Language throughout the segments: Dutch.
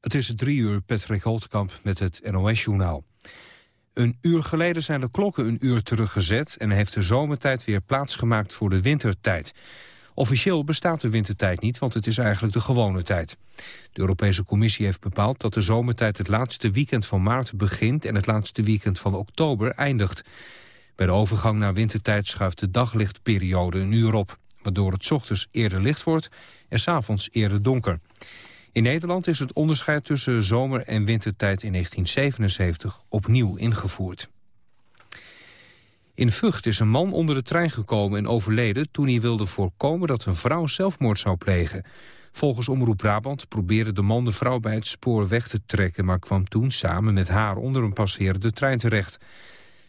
Het is drie uur, Patrick Holtkamp met het NOS-journaal. Een uur geleden zijn de klokken een uur teruggezet... en heeft de zomertijd weer plaatsgemaakt voor de wintertijd. Officieel bestaat de wintertijd niet, want het is eigenlijk de gewone tijd. De Europese Commissie heeft bepaald dat de zomertijd het laatste weekend van maart begint... en het laatste weekend van oktober eindigt. Bij de overgang naar wintertijd schuift de daglichtperiode een uur op... waardoor het ochtends eerder licht wordt en s'avonds eerder donker. In Nederland is het onderscheid tussen zomer- en wintertijd in 1977 opnieuw ingevoerd. In Vught is een man onder de trein gekomen en overleden toen hij wilde voorkomen dat een vrouw zelfmoord zou plegen. Volgens Omroep Brabant probeerde de man de vrouw bij het spoor weg te trekken... maar kwam toen samen met haar onder een passerende trein terecht.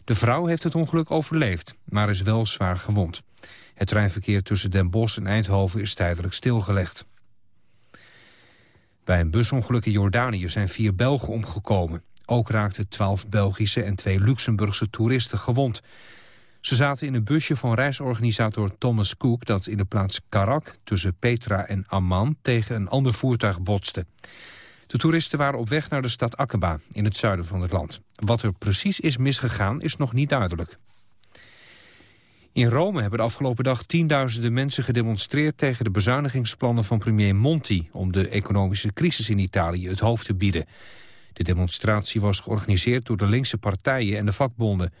De vrouw heeft het ongeluk overleefd, maar is wel zwaar gewond. Het treinverkeer tussen Den Bosch en Eindhoven is tijdelijk stilgelegd. Bij een busongeluk in Jordanië zijn vier Belgen omgekomen. Ook raakten twaalf Belgische en twee Luxemburgse toeristen gewond. Ze zaten in een busje van reisorganisator Thomas Cook... dat in de plaats Karak tussen Petra en Amman tegen een ander voertuig botste. De toeristen waren op weg naar de stad Aqaba in het zuiden van het land. Wat er precies is misgegaan is nog niet duidelijk. In Rome hebben de afgelopen dag tienduizenden mensen gedemonstreerd tegen de bezuinigingsplannen van premier Monti om de economische crisis in Italië het hoofd te bieden. De demonstratie was georganiseerd door de linkse partijen en de vakbonden.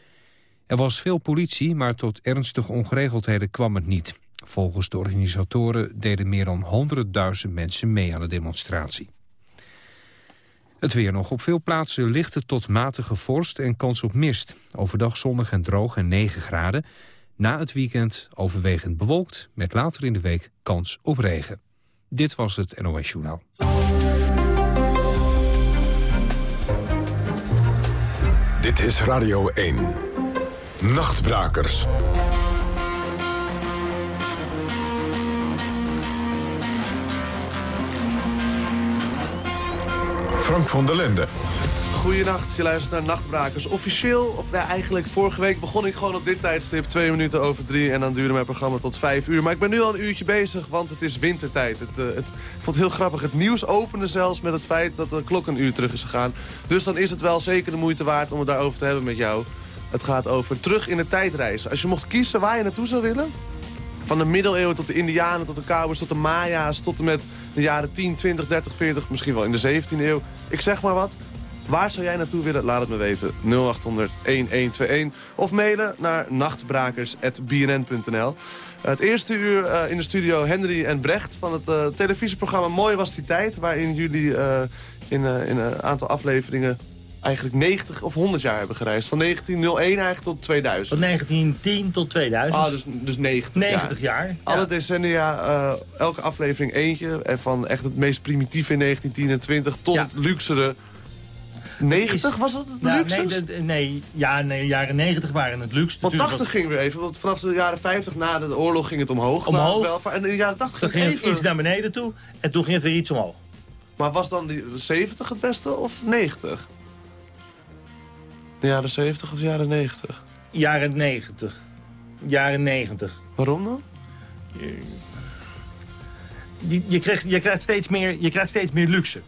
Er was veel politie, maar tot ernstige ongeregeldheden kwam het niet. Volgens de organisatoren deden meer dan 100.000 mensen mee aan de demonstratie. Het weer nog. Op veel plaatsen lichte tot matige vorst en kans op mist. Overdag zonnig en droog en 9 graden. Na het weekend overwegend bewolkt, met later in de week kans op regen. Dit was het NOS Journaal. Dit is Radio 1. Nachtbrakers. Frank van der Linden. Goedenacht, je luistert naar Nachtbrakers. Officieel, of ja, eigenlijk vorige week begon ik gewoon op dit tijdstip, twee minuten over drie. En dan duurde mijn programma tot vijf uur. Maar ik ben nu al een uurtje bezig, want het is wintertijd. Het, uh, het, ik vond het heel grappig. Het nieuws opende zelfs met het feit dat de klok een uur terug is gegaan. Dus dan is het wel zeker de moeite waard om het daarover te hebben met jou. Het gaat over terug in de tijdreizen. Als je mocht kiezen waar je naartoe zou willen... Van de middeleeuwen tot de Indianen, tot de Cowboys, tot de Maya's... tot en met de jaren 10, 20, 30, 40, misschien wel in de 17e eeuw. Ik zeg maar wat. Waar zou jij naartoe willen? Laat het me weten. 0800-1121. Of mailen naar nachtbrakers.bnn.nl. Het eerste uur uh, in de studio Henry en Brecht van het uh, televisieprogramma Mooi was die tijd. Waarin jullie uh, in, in een aantal afleveringen eigenlijk 90 of 100 jaar hebben gereisd. Van 1901 eigenlijk tot 2000. Van 1910 tot 2000. Ah, dus, dus 90 90 jaar. jaar Alle decennia, uh, elke aflevering eentje. En van echt het meest primitieve in 1910 en 20 tot ja. het luxere 90 was dat het nou, luxe? Nee, nee, ja, nee, jaren 90 waren het luxe. Want 80 ging weer even, want vanaf de jaren 50 na de oorlog ging het omhoog. Omhoog. en in de jaren 80 ging, ging het even... iets naar beneden toe en toen ging het weer iets omhoog. Maar was dan die 70 het beste of 90? De jaren 70 of de jaren 90? Jaren 90. Jaren 90. Waarom dan? Je, je, krijgt, je, krijgt steeds meer, je krijgt steeds meer luxe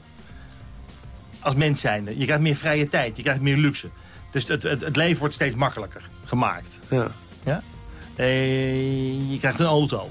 als mens zijnde. Je krijgt meer vrije tijd, je krijgt meer luxe. Dus het, het, het leven wordt steeds makkelijker gemaakt. Ja. ja? Eh, je krijgt een auto.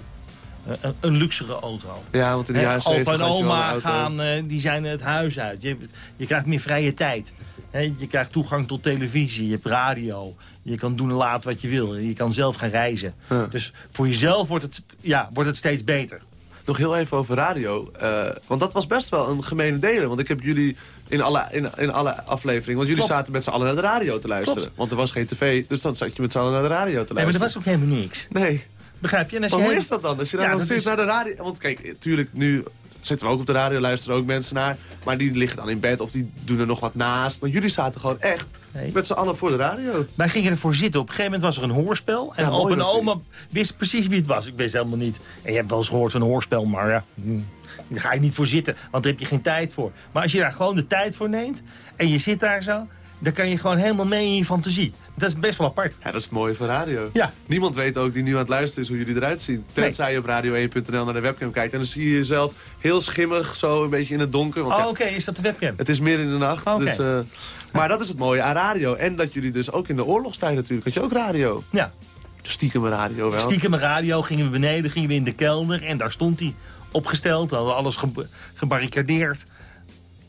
Uh, een, een luxere auto. Ja, want in de jaren 70 Opa en oma gaan, uh, die zijn het huis uit. Je, je krijgt meer vrije tijd. He, je krijgt toegang tot televisie, je hebt radio. Je kan doen en laten wat je wil. Je kan zelf gaan reizen. Ja. Dus voor jezelf wordt het, ja, wordt het steeds beter. Nog heel even over radio. Uh, want dat was best wel een gemene delen. Want ik heb jullie in alle, in, in alle afleveringen... Want jullie Klopt. zaten met z'n allen naar de radio te luisteren. Klopt. Want er was geen tv, dus dan zat je met z'n allen naar de radio te luisteren. Nee, maar er was ook helemaal niks. Nee. Begrijp je? En als Maar je hoe heel- is dat dan? Als je dan Ja, steeds is- naar de radio... Want kijk, natuurlijk, nu zitten we ook op de radio, luisteren ook mensen naar. Maar die liggen dan in bed of die doen er nog wat naast. Maar jullie zaten gewoon echt Nee. met z'n allen voor de radio. Wij gingen ervoor zitten. Op een gegeven moment was er een hoorspel. En Ja, en oma wist precies wie het was. Ik wist helemaal niet. En je hebt wel eens gehoord van een hoorspel, maar ja... hm, Daar ga je niet voor zitten, want daar heb je geen tijd voor. Maar als je daar gewoon de tijd voor neemt en je zit daar zo... dan kan je gewoon helemaal mee in je fantasie. Dat is best wel apart. Ja, dat is het mooie van radio. Ja. Niemand weet ook die nu aan het luisteren is hoe jullie eruit zien. Tenzij je op radio1.nl naar de webcam kijkt. En dan zie je jezelf heel schimmig, zo een beetje in het donker. Want Oh, ja, oké, is dat de webcam? het is midden in de nacht. Oké. Dus, eh, maar dat is het mooie aan radio. En dat jullie dus ook in de oorlogstijd natuurlijk. Had je ook radio? Ja. Stiekem radio wel. Stiekem radio, gingen we beneden, gingen we in de kelder. En daar stond hij opgesteld, hadden alles ge gebarricadeerd.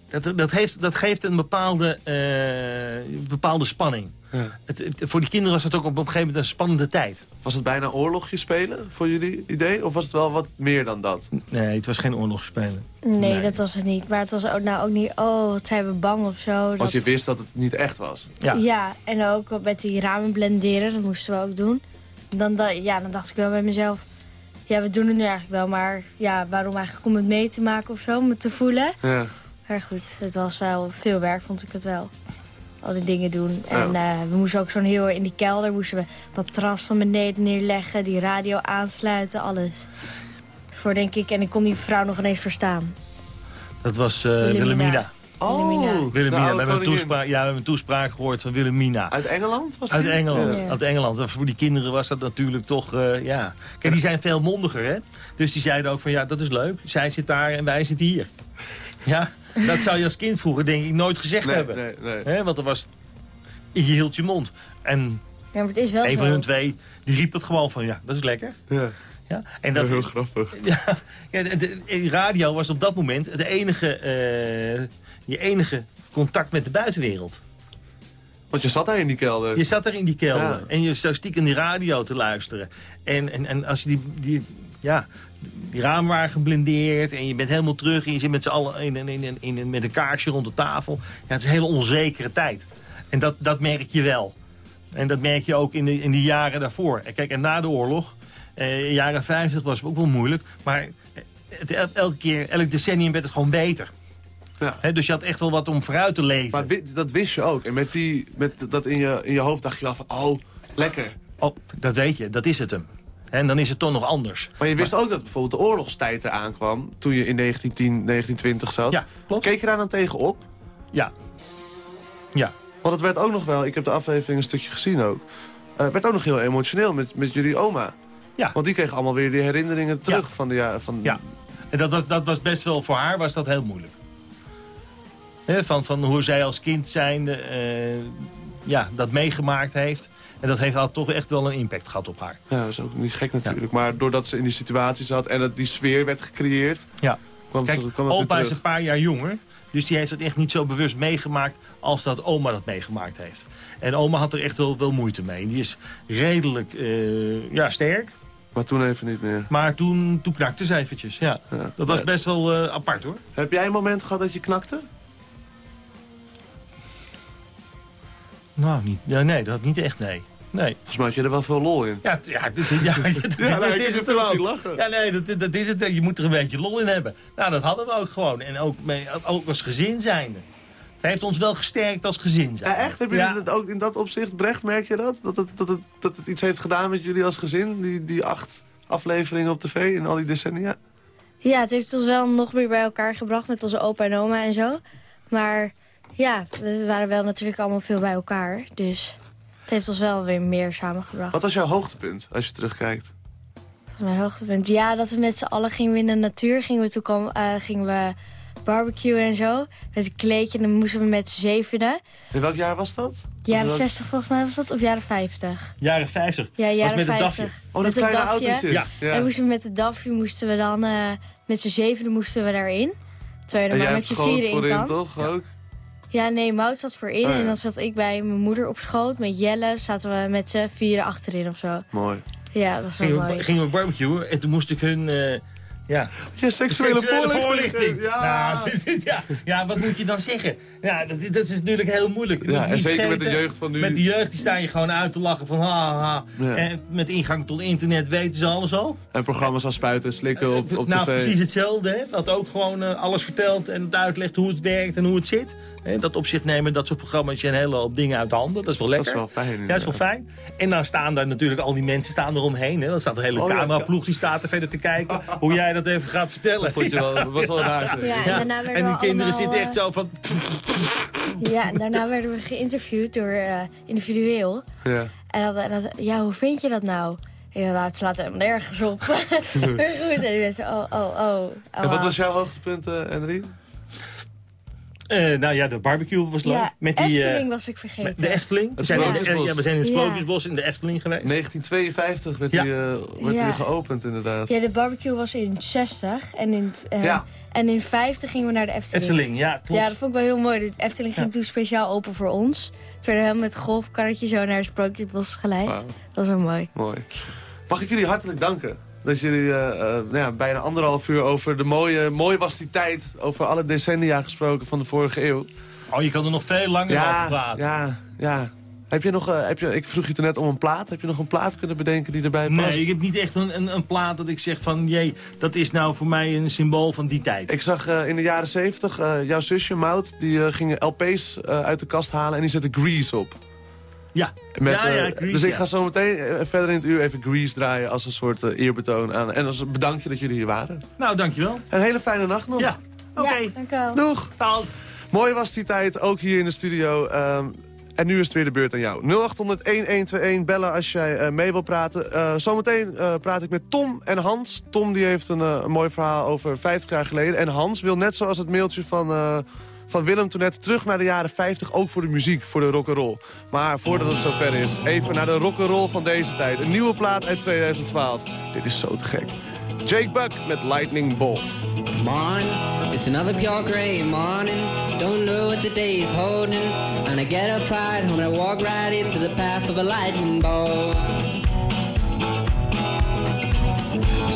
Dat, dat, heeft, dat geeft een bepaalde, eh, bepaalde spanning. Ja. Het, het- voor die kinderen was het ook op een gegeven moment een spannende tijd. Was het bijna oorlogje spelen voor jullie idee? Of was het wel wat meer dan dat? Nee, het was geen oorlogsspelen. Nee, Nee. dat was het niet. Maar het was ook, nou ook niet, oh, wat zijn we bang of zo. Want Dat- je wist dat het niet echt was. Ja. Ja. en ook met die ramen blenderen, dat moesten we ook doen. Dan, da- ja, dan dacht ik wel bij mezelf, ja, we doen het nu eigenlijk wel. Maar ja, waarom eigenlijk om het mee te maken of zo, om het te voelen. Ja. Maar goed, het was wel veel werk, vond ik het wel. Al die dingen doen. Ja. En eh, we moesten ook zo'n heel in die kelder moesten we wat tras van beneden neerleggen, die radio aansluiten, alles. Voor denk ik, en ik kon die vrouw nog ineens verstaan. Dat was eh, Wilhelmina. Wilhelmina. Wilhelmina. Oh, Wilhelmina. de We hebben, koningin. toespraak, ja, we hebben een toespraak gehoord van Wilhelmina. Uit Engeland was Uit die? Engeland. Ja. Uit Engeland. En voor die kinderen was dat natuurlijk toch, eh, ja... Kijk, die zijn veel mondiger, hè? Dus die zeiden ook van, ja, dat is leuk. Zij zit daar en wij zitten hier. Ja, dat zou je als kind vroeger denk ik nooit gezegd Nee, hebben. nee, nee. Hè, want er was... Je hield je mond. En Ja, maar het is wel een zo. van hun twee, die riep het gewoon van, ja, dat is lekker. Ja. Ja, en dat, Heel grappig. ja, ja, de, de- de radio was op dat moment het enige, eh, je enige contact met de buitenwereld. Want je zat daar in die kelder. Je zat er in die kelder Ja. en je zou stiekem die radio te luisteren. En, en, en als je die, die, ja, die ramen waren geblindeerd en je bent helemaal terug... en je zit met z'n allen in, in, in, met een kaarsje rond de tafel. Ja, het is een hele onzekere tijd. En dat, dat merk je wel. En dat merk je ook in de, in de jaren daarvoor. En kijk, en na de oorlog, eh, jaren 50 was het ook wel moeilijk... maar het, el- elke keer, elk decennium werd het gewoon beter. Ja. Dus je had echt wel wat om vooruit te leven. Maar dat wist je ook. En met, die, met dat in je, in je hoofd dacht je wel van, oh, lekker. Oh, dat weet je, dat is het hem. En dan is het toch nog anders. Maar je wist ook dat bijvoorbeeld de oorlogstijd eraan kwam... toen je in 1910, 1920 zat. Ja, klopt. Keek je daar dan tegenop? Ja. Ja. Want het werd ook nog wel, ik heb de aflevering een stukje gezien ook... eh, werd ook nog heel emotioneel met, met jullie oma. Ja. Want die kreeg allemaal weer die herinneringen terug van de jaren... Van, Ja. En dat was, dat was best wel, voor haar was dat heel moeilijk. Van, van hoe zij als kind zijnde eh, ja, dat meegemaakt heeft. En dat heeft al toch echt wel een impact gehad op haar. Ja, dat is ook niet gek natuurlijk. Maar doordat ze in die situatie zat en dat die sfeer werd gecreëerd... Ja. kwam, Kijk, kwam opa is een paar jaar jonger. Dus die heeft het echt niet zo bewust meegemaakt als dat oma dat meegemaakt heeft. En oma had er echt wel, wel moeite mee. Die is redelijk eh, ja, sterk. Maar toen even niet meer. Maar toen, toen knakte ze eventjes. Ja. Ja. Dat was best wel eh, apart hoor. Heb jij een moment gehad dat je knakte? Nou, niet, ja, nee, dat niet echt, nee. Nee. Volgens mij had je er wel veel lol in. Ja, ja, dit, ja, dit, Ja, nou, dit ik is het wel. Ja, nee, dat, dat is het. Je moet er een beetje lol in hebben. Nou, dat hadden we ook gewoon. En ook, mee, ook als gezin zijnde. Het heeft ons wel gesterkt als gezin zijnde. Ja, echt? Heb je Ja. het ook in dat opzicht, Brecht, merk je dat? Dat het, dat, het, dat het iets heeft gedaan met jullie als gezin? Die, die acht afleveringen op tv in al die decennia? Ja, het heeft ons wel nog meer bij elkaar gebracht met onze opa en oma en zo. Maar ja, we waren wel natuurlijk allemaal veel bij elkaar. Dus het heeft ons wel weer meer samengebracht. Wat was jouw hoogtepunt als je terugkijkt? Dat was mijn hoogtepunt. Ja, dat we met z'n allen gingen we in de natuur. Gingen we, toen kwam, eh, gingen we barbecuen en zo. Met een kleedje en dan moesten we met z'n zevenen. In welk jaar was dat? Jaren welk- 60 volgens mij was dat, of jaren 50? Jaren 50. Ja, jaren met het 50. dafje. Oh, dat kleine dafje. autootje. Ja. En moesten we met het dafje moesten we dan, eh, met z'n zevenen moesten we daarin. Terwijl je er maar met z'n schoot vieren in voorin, kan. toch? Ook? Ja, nee, Mout zat voorin Oh, ja. en dan zat ik bij mijn moeder op schoot. Met Jelle zaten we met z'n vieren achterin of zo. Mooi. Ja, dat is wel Gingen we, mooi. gingen we barbecuen en toen moest ik hun... eh, ja, Je seksuele, seksuele voorlichting. Ja. Nou, ja. ja, wat moet je dan zeggen? Ja, dat, dat is natuurlijk heel moeilijk. Dat Ja, en zeker met de jeugd van nu. Met de jeugd die sta je gewoon uit te lachen van ha, ha. Ja. En met ingang tot internet weten ze alles al. En programma's als spuiten en slikken op, op nou, tv. precies hetzelfde. Hè? Dat ook gewoon eh, alles vertelt en het uitlegt hoe het werkt en hoe het zit. Hè? Dat opzicht nemen, dat soort programma's, je een hele hoop dingen uit de handen. Dat is wel Dat lekker. is wel fijn. Ja, dat is wel fijn. En dan staan daar natuurlijk al die mensen staan eromheen. Hè? Dan staat een hele Oh ja, cameraploeg die staat er verder te kijken. hoe jij dat even gaat vertellen. Vond je wel, dat was wel raar. Ja, en daarna en die kinderen allemaal, zitten echt eh, zo van... Ja, en daarna werden we geïnterviewd door eh, individueel. Ja. En dan, ja, hoe vind je dat nou? Nou, het slaat helemaal nergens op. goed, en die mensen, oh, oh, oh. oh En wat was jouw hoogtepunt, Henry? Eh, nou ja, de barbecue was leuk. Ja, met die, eh, Efteling was ik vergeten. de Efteling. We Het zijn, in, Sprookjesbos. ja, we zijn in het Ja. Sprookjesbos in de Efteling geweest. 1952 werd Ja. die, eh, werd Ja. die geopend, inderdaad. Ja, de barbecue was in 60 en in, eh, Ja. en in 50 gingen we naar de Efteling. Efteling, ja, klopt. Ja, dat vond ik wel heel mooi. De Efteling ging Ja. toen speciaal open voor ons. Toen werden we helemaal met golfkarretje zo naar het Sprookjesbos geleid. Dat was wel mooi. Mooi. Mag ik jullie hartelijk danken. Dat jullie eh, eh, nou ja, bijna anderhalf uur over de mooie... Mooi was die tijd, over alle decennia gesproken van de vorige eeuw. Oh, je kan er nog veel langer over praten. ja, ja. Heb je nog, eh, heb je, ik vroeg je toen net om een plaat. Heb je nog een plaat kunnen bedenken die erbij past? Nee, ik heb niet echt een, een, een plaat dat ik zeg van... jee, dat is nou voor mij een symbool van die tijd. Ik zag in de jaren zeventig uh, jouw zusje Maud, die eh, ging LP's uh, uit de kast halen en die zette Grease op. Ja, Met, ja, ja, eh, Grease, dus ik ja. ga zo meteen eh, verder in het uur even Grease draaien als een soort eh, eerbetoon aan. En als een bedankje dat jullie hier waren. Nou, dankjewel. Een hele fijne nacht nog. Ja, oké. Ja, dank u wel. Doeg! Taal. Mooi was die tijd, ook hier in de studio. Ehm, en nu is het weer de beurt aan jou. 0800-1121, bellen als jij eh, mee wil praten. Eh, zometeen eh, praat ik met Tom en Hans. Tom die heeft een, eh, een mooi verhaal over 50 jaar geleden. En Hans wil net zoals het mailtje van, eh, van Willem toen net terug naar de jaren 50. Ook voor de muziek, voor de rock'n'roll. Maar voordat het zover is, even naar de rock'n'roll van deze tijd. Een nieuwe plaat uit 2012. Dit is zo te gek. Jake Buck met Lightning Bolt. It's another morning. Don't know what is holding. And I get I walk right into the path of a lightning bolt.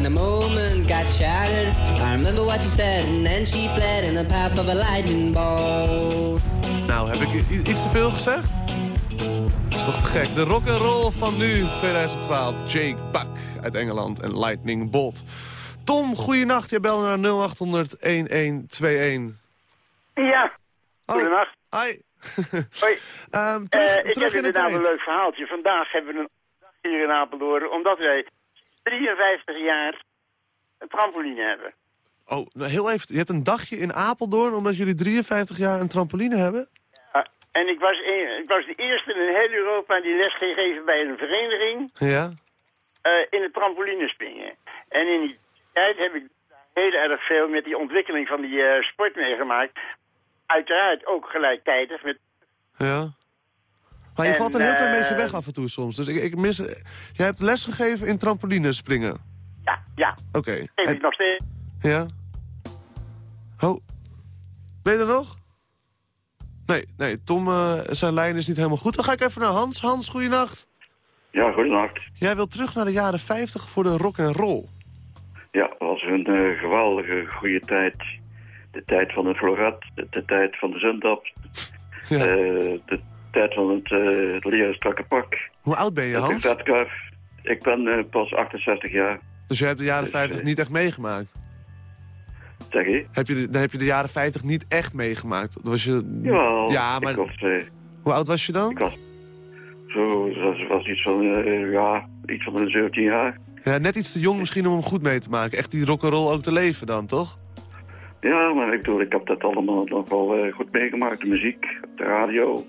when the moment got shattered. I remember what she said, and then she fled in the path of a lightning bolt. Nou, heb ik i- iets te veel gezegd? Dat is toch te gek. De rock and roll van nu, 2012. Jake Buck uit Engeland en Lightning Bolt. Tom, goeienacht. Je belde naar 0800-1121. Ja, Oh, goedenacht. Hi. Hoi. Ehm, terug Eh, ik heb in de inderdaad een leuk verhaaltje. Vandaag hebben we een dag hier in Apeldoorn, omdat wij 53 jaar een trampoline hebben. Oh, nou, heel even. Je hebt een dagje in Apeldoorn omdat jullie 53 jaar een trampoline hebben? Ah, en ik was, een, ik was de eerste in heel Europa die les ging geven bij een vereniging Ja. eh, in het trampolinespringen. En in die tijd heb ik heel erg veel met die ontwikkeling van die eh, sport meegemaakt. Uiteraard ook gelijktijdig met Ja. Maar je En, valt een heel klein eh, beetje weg af en toe soms. Dus ik, ik mis... Jij hebt les gegeven in trampolinespringen. Ja, ja, Oké. geef ik nog steeds. Ja. Oh. Ben je er nog? Nee, nee. Tom, eh, zijn lijn is niet helemaal goed. Dan ga ik even naar Hans. Hans, goeienacht. Ja, goedenacht. Jij wilt terug naar de jaren 50 voor de rock en roll. Ja, het was een eh, geweldige goede tijd. De tijd van het floret, de, de tijd van de zundap, Ja. eh, de tijd van het, leren strakke pak. Hoe oud ben je, de Hans? vetkar. Ik ben eh, pas 68 jaar, Dus je hebt de jaren Dus, 50 eh, niet echt meegemaakt? zeg je? Heb je de, dan heb je de jaren 50 niet echt meegemaakt? Dan was je... Jawel, Ja, maar ik was, hoe oud was je dan? ik was zo, was, was iets van, ja, iets van een 17 jaar. Ja, net iets te jong misschien om hem goed mee te maken. Echt die rock'n'roll ook te leven dan, toch? Ja, maar ik bedoel, ik heb dat allemaal nog wel goed meegemaakt. De muziek, de radio.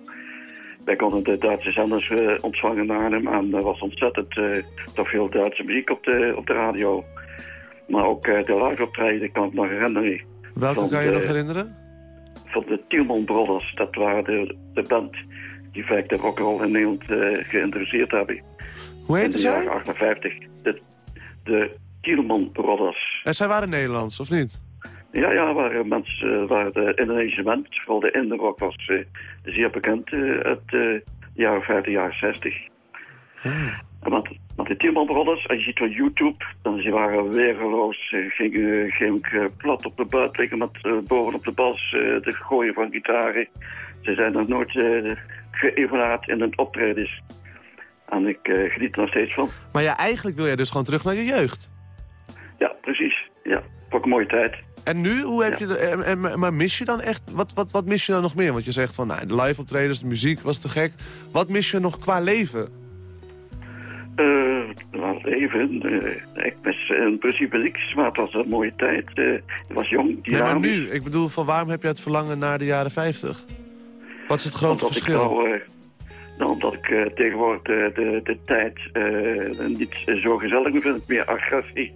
Wij konden de Duitse zenders eh, ontvangen naar Arnhem. En er was ontzettend eh, toch veel Duitse muziek op de, op de radio. Maar ook eh, de live optreden kan ik nog herinneren. Welke Van kan je de- nog herinneren? Van de Tielman Brothers. Dat waren de, de band die vaak de rock'n'roll in Nederland geïnteresseerd hebben. Hoe In heette de jaren zij? 58. De, de Tielman Brothers. En zij waren Nederlands, of niet? Ja, ja, waar mensen, eh, waar de Indonesische band, vooral de Indrock was eh, zeer bekend eh, uit eh, de jaren 50, jaren 60. En met, met de Tielman Brothers, als je ziet op YouTube, dan ze waren weergeloos, Ze gingen, eh, plat op de buit liggen met eh, bovenop de bas, eh, de gooien van gitaren. Ze zijn nog nooit uh, geëvenaard in het optredens. En ik eh, geniet er nog steeds van. Maar ja, eigenlijk wil jij dus gewoon terug naar je jeugd. Ja, precies. Ja, ook een mooie tijd. En nu, hoe heb Ja. je de, en, en- maar mis je dan echt, wat, wat, wat mis je dan nog meer? Want je zegt van, nou, de live optredens, de muziek was te gek. Wat mis je nog qua leven? Even. eh, ik mis in principe niks, maar het was een mooie tijd. Ik was jong, Nee, maar nu, ik bedoel, van waarom heb je het verlangen naar de jaren 50? Wat is het grote omdat verschil? Ik nou, omdat ik tegenwoordig de, de, de tijd niet zo gezellig vind. Meer agressie,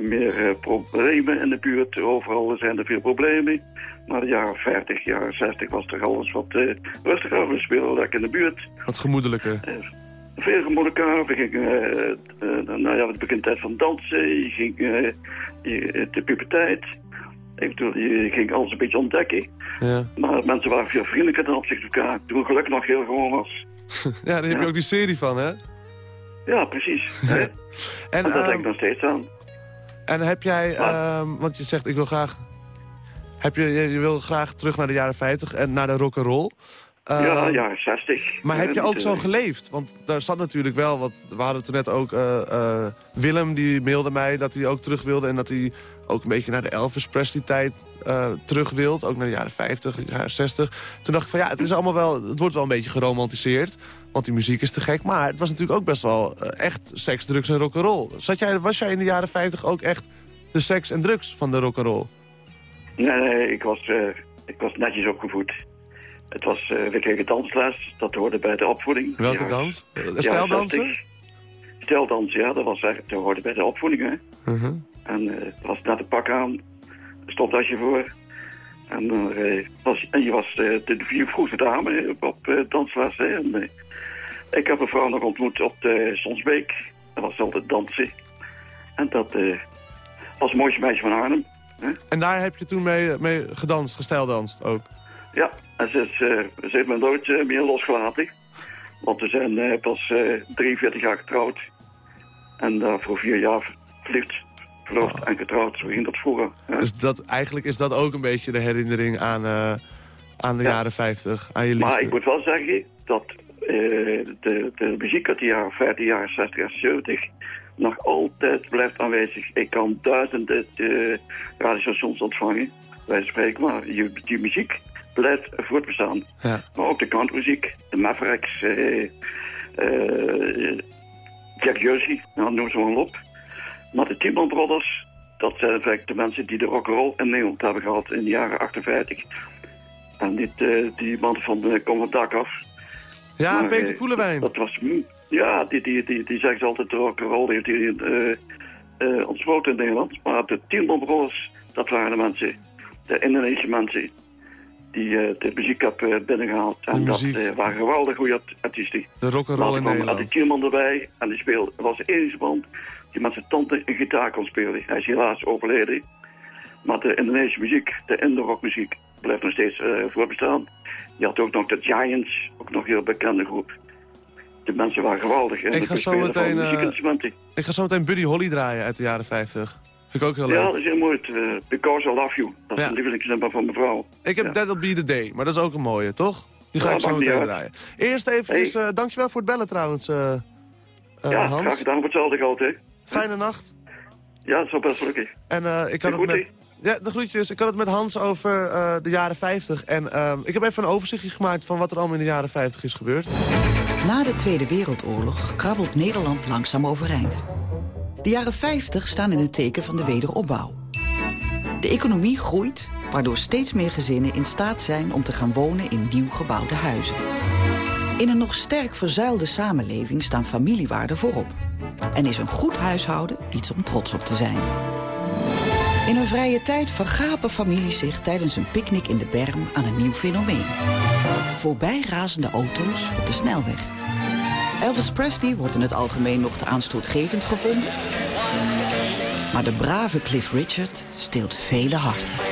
meer eh, problemen in de buurt. Overal zijn er veel problemen. Maar de jaren 50, jaren 60 was toch alles wat eh, rustiger. We speelden lekker in de buurt. Wat gemoedelijker. Veel gemoedelijker. We gingen, eh, eh, nou ja, het begintijd van dansen. Je ging eh, je- de puberteit. Ik bedoel, je ging alles een beetje ontdekken. Ja, Maar mensen waren veel vriendelijker ten opzichte van elkaar. Toen gelukkig nog heel gewoon was. ja daar heb je Ja. ook die serie van, hè? Ja, precies. en En, dat denk ehm, ik nog steeds aan. En heb jij, ehm, want je zegt ik wil graag... Heb je, je, wil graag terug naar de jaren 50 en naar de rock'n'roll. Ehm, ja, jaren 60. Maar heb je ook zo eh, geleefd? Want daar zat natuurlijk wel, wat, we hadden er net ook... eh, eh, Willem die mailde mij dat hij ook terug wilde... en dat hij ook een beetje naar de Elvis Presley-tijd eh, terug wilt. Ook naar de jaren 50, jaren 60. Toen dacht ik van ja, het, is allemaal wel, het wordt wel een beetje geromantiseerd. Want die muziek is te gek. Maar het was natuurlijk ook best wel eh, echt seks, drugs en rock'n'roll. Zat jij, was jij in de jaren 50 ook echt de seks en drugs van de rock'n'roll? Nee, nee, ik was, eh, ik was netjes opgevoed. Het was, eh we kregen dansles, dat hoorde bij de opvoeding. Welke Ja, dans? Stijldansen? 60. Stijldans, ja, dat, was echt, dat hoorde bij de opvoeding, hè. Mhm. En er was net een pak aan, stopdasje voor. En, was, en je was de, vier vroege dame op, op dansles. Hè. En, ik heb een vrouw nog ontmoet op de Sonsbeek. Dat was altijd dansen. En dat eh, was een mooiste meisje van Arnhem. En daar heb je toen mee, mee gedanst, gestijldanst ook? Ja, en ze, is, eh, ze heeft me nooit eh, meer losgelaten. Want we zijn eh, pas eh 43 jaar getrouwd. En daar voor vier jaar verliefd, verloofd en getrouwd. Zo ging dat vroeger. hè. Dus dat, eigenlijk is dat ook een beetje de herinnering aan, aan de Ja. jaren 50, aan je liefde. Maar ik moet wel zeggen dat eh, de, de muziek uit de jaren 50, jaren 60 en 70 nog altijd blijft aanwezig. Ik kan duizenden uh, radiostations ontvangen, wij spreken, maar die, die muziek blijft voortbestaan. Ja. Maar ook de countrymuziek, de Mavericks, eh, eh, Jack Jersey, nou, noem ze maar op. Maar de Tielman Brothers, dat zijn eigenlijk de mensen die de rock'n'roll in Nederland hebben gehad in de jaren 58. En niet eh, die man van uh, Kom het dak af. Ja, Maar, Peter eh, Koelewijn. Dat was, ja, die, die, die, die zeggen ze altijd, de rock'n'roll heeft hier uh, uh, ontsproten in Nederland. Maar de Tielman Brothers, dat waren de mensen, de Indonesische mensen, die uh, de muziek hebben binnengehaald. En dat waren geweldig goede artiesten. De rock'n'roll in Nederland. had die Tielman erbij en die speelde, was de enige man die met zijn tante een gitaar kon spelen. Hij is helaas overleden. Maar de Indonesische muziek, de Indo-rock muziek, blijft nog steeds uh, voorbestaan. Je had ook nog de Giants, ook nog een heel bekende groep. De mensen waren geweldig. Ik ga, zo meteen, uh, ik ga zo meteen Buddy Holly draaien uit de jaren 50. Vind ik ook heel Ja, leuk. dat is heel mooi. eh, Because I Love You. Dat is Ja. een lievelingsnummer van mevrouw. Ik heb Ja. That'll Be The Day, maar dat is ook een mooie, toch? Die ga Ja, ik zo meteen draaien. Eerst even, Hey. eh, dankjewel voor het bellen trouwens, eh, eh, ja, graag Hans. gedaan op hetzelfde geld, hè. Fijne nacht. Ja, dat is wel best gelukkig. En eh, ik had het met... Ja, de groetjes. Ik had het met Hans over eh, de jaren 50. En ehm, ik heb even een overzichtje gemaakt van wat er allemaal in de jaren 50 is gebeurd. Na de Tweede Wereldoorlog krabbelt Nederland langzaam overeind. De jaren 50 staan in het teken van de wederopbouw. De economie groeit, waardoor steeds meer gezinnen in staat zijn om te gaan wonen in nieuw gebouwde huizen. In een nog sterk verzuilde samenleving staan familiewaarden voorop. En is een goed huishouden iets om trots op te zijn. In hun vrije tijd vergapen families zich tijdens een picknick in de berm aan een nieuw fenomeen. Voorbij razende auto's op de snelweg. Elvis Presley wordt in het algemeen nog te aanstootgevend gevonden. Maar de brave Cliff Richard steelt vele harten.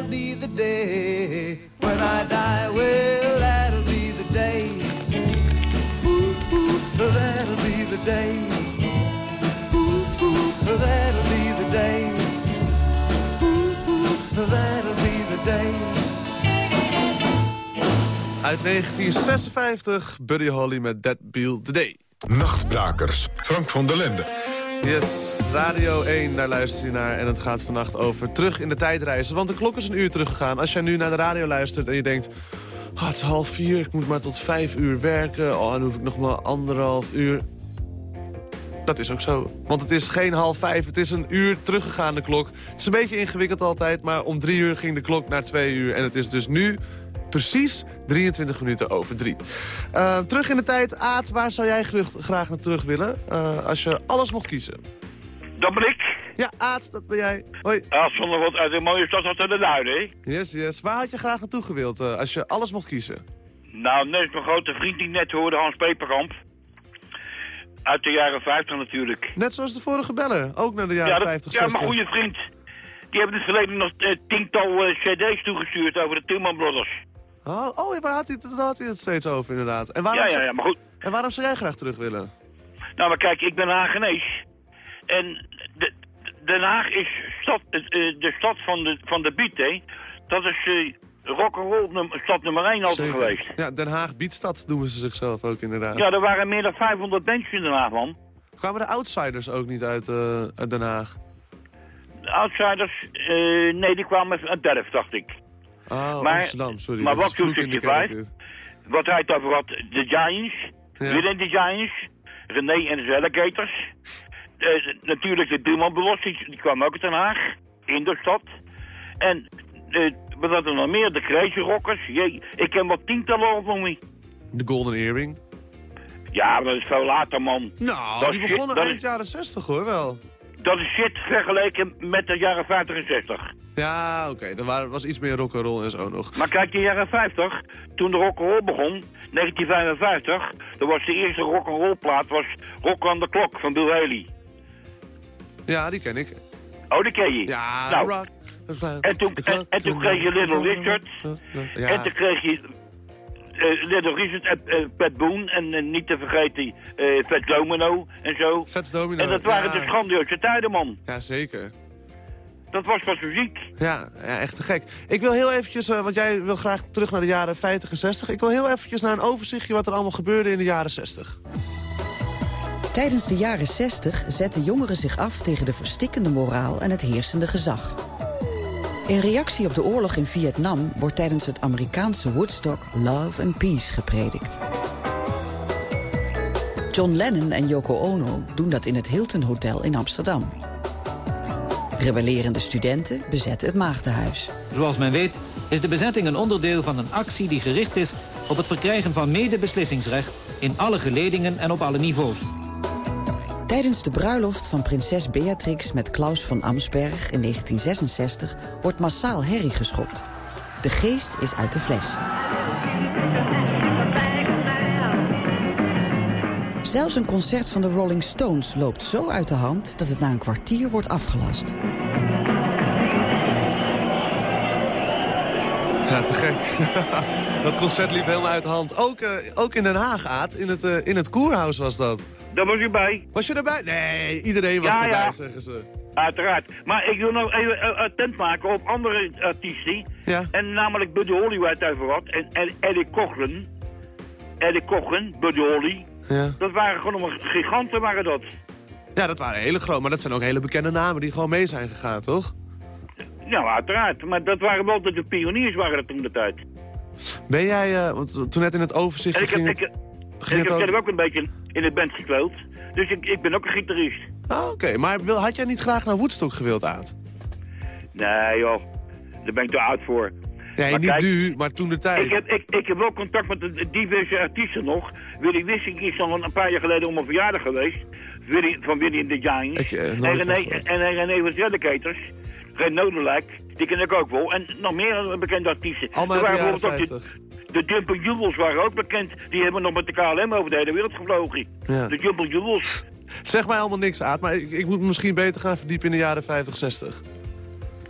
Uit 1956, Buddy Holly met That Be The Day. Nachtbrakers. Frank van der Lende. Yes, Radio 1, daar luister je naar. En het gaat vannacht over terug in de tijdreizen. Want de klok is een uur teruggegaan. Als jij nu naar de radio luistert en je denkt... "Ah, het is half vier, ik moet maar tot vijf uur werken. Oh, dan hoef ik nog maar anderhalf uur. Dat is ook zo. Want het is geen half vijf, het is een uur teruggegaan de klok. Het is een beetje ingewikkeld altijd, maar om drie uur ging de klok naar twee uur. En het is dus nu precies 23 minuten over drie. Eh, terug in de tijd, Aad, waar zou jij graag, naar terug willen? eh, als je alles mocht kiezen. Dat ben ik. Ja, Aad, dat ben jij. Hoi. Als van wat uit een mooie stad uit de Duinen, hè? Yes, yes. Waar had je graag naartoe gewild eh, als je alles mocht kiezen? Nou, net mijn grote vriend die net hoorde, Hans Peperkamp. Uit de jaren 50 natuurlijk. Net zoals de vorige beller, ook naar de jaren ja, dat- 50, ja, 60. mijn goede vriend. Die hebben in het verleden nog tiental cd's toegestuurd over de Tilman Brothers. Oh, oh, waar had hij, het- daar had hij het steeds over inderdaad. En waarom, Ja, ja, ja, maar goed. en waarom zou jij graag terug willen? Nou, maar kijk, ik ben Hagenees. En de, Den Haag is stad, eh, eh, de stad van de, van de beat, hè. Dat is uh, rock'n'roll num stad nummer 1 altijd Zeker. geweest. Ja, Den Haag Beatstad noemen ze zichzelf ook inderdaad. Ja, er waren meer dan 500 bands in Den Haag, man. Kwamen de outsiders ook niet uit, eh, uit Den Haag? De outsiders, eh, nee, die kwamen uit Delft, dacht ik. Oh, Maar- Amsterdam, sorry. maar wat is vloek in de 265? kerk, dit. Wat hij het over had, de Giants, Ja. Willem de Giants, René en de Alligators. Eh, natuurlijk de Belos, die, die kwam ook uit Den Haag, in de stad. En eh, wat hadden we nog meer? De Crazy Rockers. Jee, ik ken wat tientallen opnoemen. De Golden Earring. Ja, maar dat is veel later, man. Nou, Dat die begonnen shit, dat eind jaren 60 hoor wel. Dat is shit vergeleken met de jaren 50 en 60. Ja, oké. Er waren- was iets meer rock'n'roll en zo nog. Maar kijk, de jaren 50, toen de rock'n'roll begon, 1955, dan was de eerste rock'n'roll plaat was Rock on the Clock van Bill Haley. Ja, die ken ik. Oh, die ken je? Ja, nou, rock. En toen, en, en toen kreeg je Little Richard. Ja. En toen kreeg je eh, Little Richard en eh, Pat Boone. En eh, niet te vergeten Fat Domino en zo. Fats Domino. En dat waren ja. de grandiose tijden, man. Ja, zeker. Dat was pas muziek. Ja, ja, echt te gek. Ik wil heel eventjes, eh, want jij wil graag terug naar de jaren 50 en 60. Ik wil heel eventjes naar een overzichtje wat er allemaal gebeurde in de jaren 60. Tijdens de jaren 60 zetten jongeren zich af tegen de verstikkende moraal en het heersende gezag. In reactie op de oorlog in Vietnam wordt tijdens het Amerikaanse Woodstock Love and Peace gepredikt. John Lennon en Yoko Ono doen dat in het Hilton Hotel in Amsterdam. Rebellerende studenten bezetten het Maagdenhuis. Zoals men weet is de bezetting een onderdeel van een actie die gericht is op het verkrijgen van medebeslissingsrecht in alle geledingen en op alle niveaus. Tijdens de bruiloft van prinses Beatrix met Klaus van Amsberg in 1966 wordt massaal herrie geschopt. De geest is uit de fles. Zelfs een concert van de Rolling Stones loopt zo uit de hand dat het na een kwartier wordt afgelast. Ja, te gek. dat concert liep helemaal uit de hand. Ook, eh, ook in Den Haag, Aad. In het, eh, in het Koerhuis was dat. Daar was je bij. Was je erbij? Nee, iedereen was Ja, erbij, ja. zeggen ze. Uiteraard. Maar ik wil nog even eh, attent maken op andere artiesten. Ja. En namelijk Buddy Holly waar het over had. En, en Eddie Cochran. Eddie Cochran, Buddy Holly. Ja. Dat waren gewoon giganten, waren dat. ja, dat waren hele grote. Maar dat zijn ook hele bekende namen die gewoon mee zijn gegaan, toch? Nou, uiteraard. Maar dat waren wel de, de pioniers waren dat toen de tijd. Ben jij, eh, want toen net in het overzicht En ik heb, ging ik, het... en ging ik het heb zelf ook een beetje in de band gespeeld. Dus ik, ik ben ook een gitarist. Ah, oké. Maar wil, had jij niet graag naar Woodstock gewild, Aad? Nee joh, daar ben ik te oud voor. Nee, Maar niet kijk, nu, maar toen de tijd. Ik heb, ik, ik heb wel contact met de diverse artiesten nog. Willy Wissink is al een paar jaar geleden om een verjaardag geweest. Willy, van Willy in the Giants. Ik, eh, en René, en René van Zellikaters. Geen Nodelijk, die ken ik ook wel. En nog meer bekende artiesten. Allemaal uit de waren jaren bijvoorbeeld ook 50. De, de Jumper Jubels waren ook bekend. Die hebben nog met de KLM over de hele wereld gevlogen. Ja. De Jumper Jubels. Zeg mij allemaal niks, Aad. Maar ik, ik moet misschien beter gaan verdiepen in de jaren 50, 60.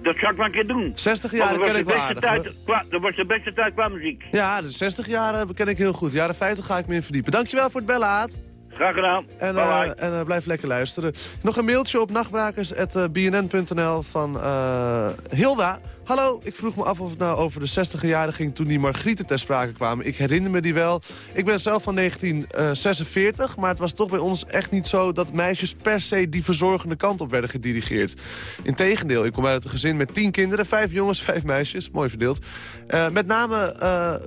Dat zou ik maar een keer doen. 60 Want jaar ken ik wel tijd qua- Dat was de beste tijd qua muziek. Ja, de 60 jaar ken ik heel goed. Jaren 50 ga ik me in verdiepen. Dankjewel voor het bellen, Aad. Graag gedaan. En, Bye eh, en eh, blijf lekker luisteren. Nog een mailtje op nachtbrakers.bnn.nl van eh, Hilda. Hallo, ik vroeg me af of het nou over de 60 jaren ging toen die Margrieten ter sprake kwamen. Ik herinner me die wel. Ik ben zelf van 1946, maar het was toch bij ons echt niet zo dat meisjes per se die verzorgende kant op werden gedirigeerd. Integendeel, ik kom uit een gezin met 10 kinderen, 5 jongens, 5 meisjes, mooi verdeeld. Met name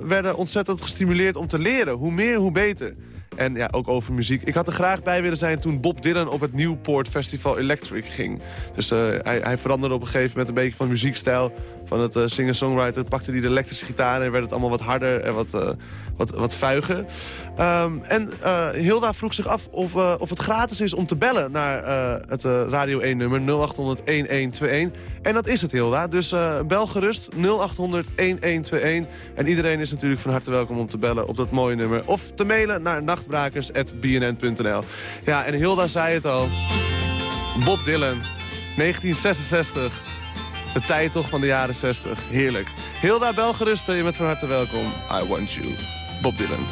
werden ontzettend gestimuleerd om te leren. Hoe meer, hoe beter. En ja, ook over muziek. Ik had er graag bij willen zijn toen Bob Dylan op het Newport Festival Electric ging. Dus eh, hij, hij veranderde op een gegeven moment een beetje van muziekstijl. Van het eh, singer-songwriter pakte hij de elektrische gitaar en werd het allemaal wat harder en wat, eh, wat, wat vuiger. Ehm, en eh, Hilda vroeg zich af of, of het gratis is om te bellen naar het Radio 1-nummer 0800-1121. En dat is het, Hilda. Dus bel gerust 0800-1121. En iedereen is natuurlijk van harte welkom om te bellen op dat mooie nummer. Of te mailen naar nachtbrakers.bnn.nl. Ja, en Hilda zei het al. Bob Dylan, 1966. De tijd toch van de jaren 60. Heerlijk. Hilda, bel gerust. Je bent van harte welkom. I want you. Bob Dylan.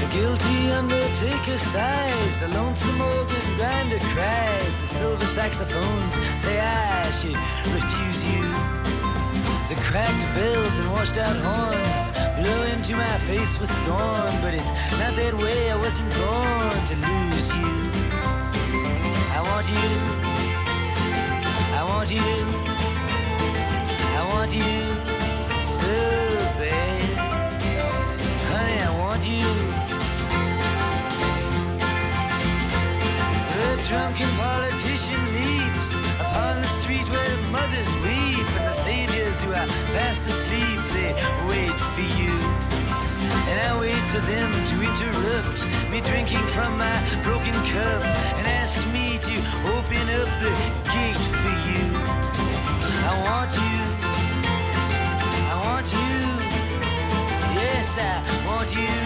The guilty undertaker sighs, the lonesome organ grinder cries, the silver saxophones say I should refuse you. The cracked bells and washed out horns blow into my face with scorn, but it's not that way. I wasn't born to lose you. want you. I want you. I want you so bad. Honey, I want you. The drunken politician leaps upon the street where mothers weep and the saviors who are fast asleep, they wait for you. And I wait for them to interrupt me drinking from my broken cup and ask me to open up the gate for you. I want you. I want you. Yes, I want you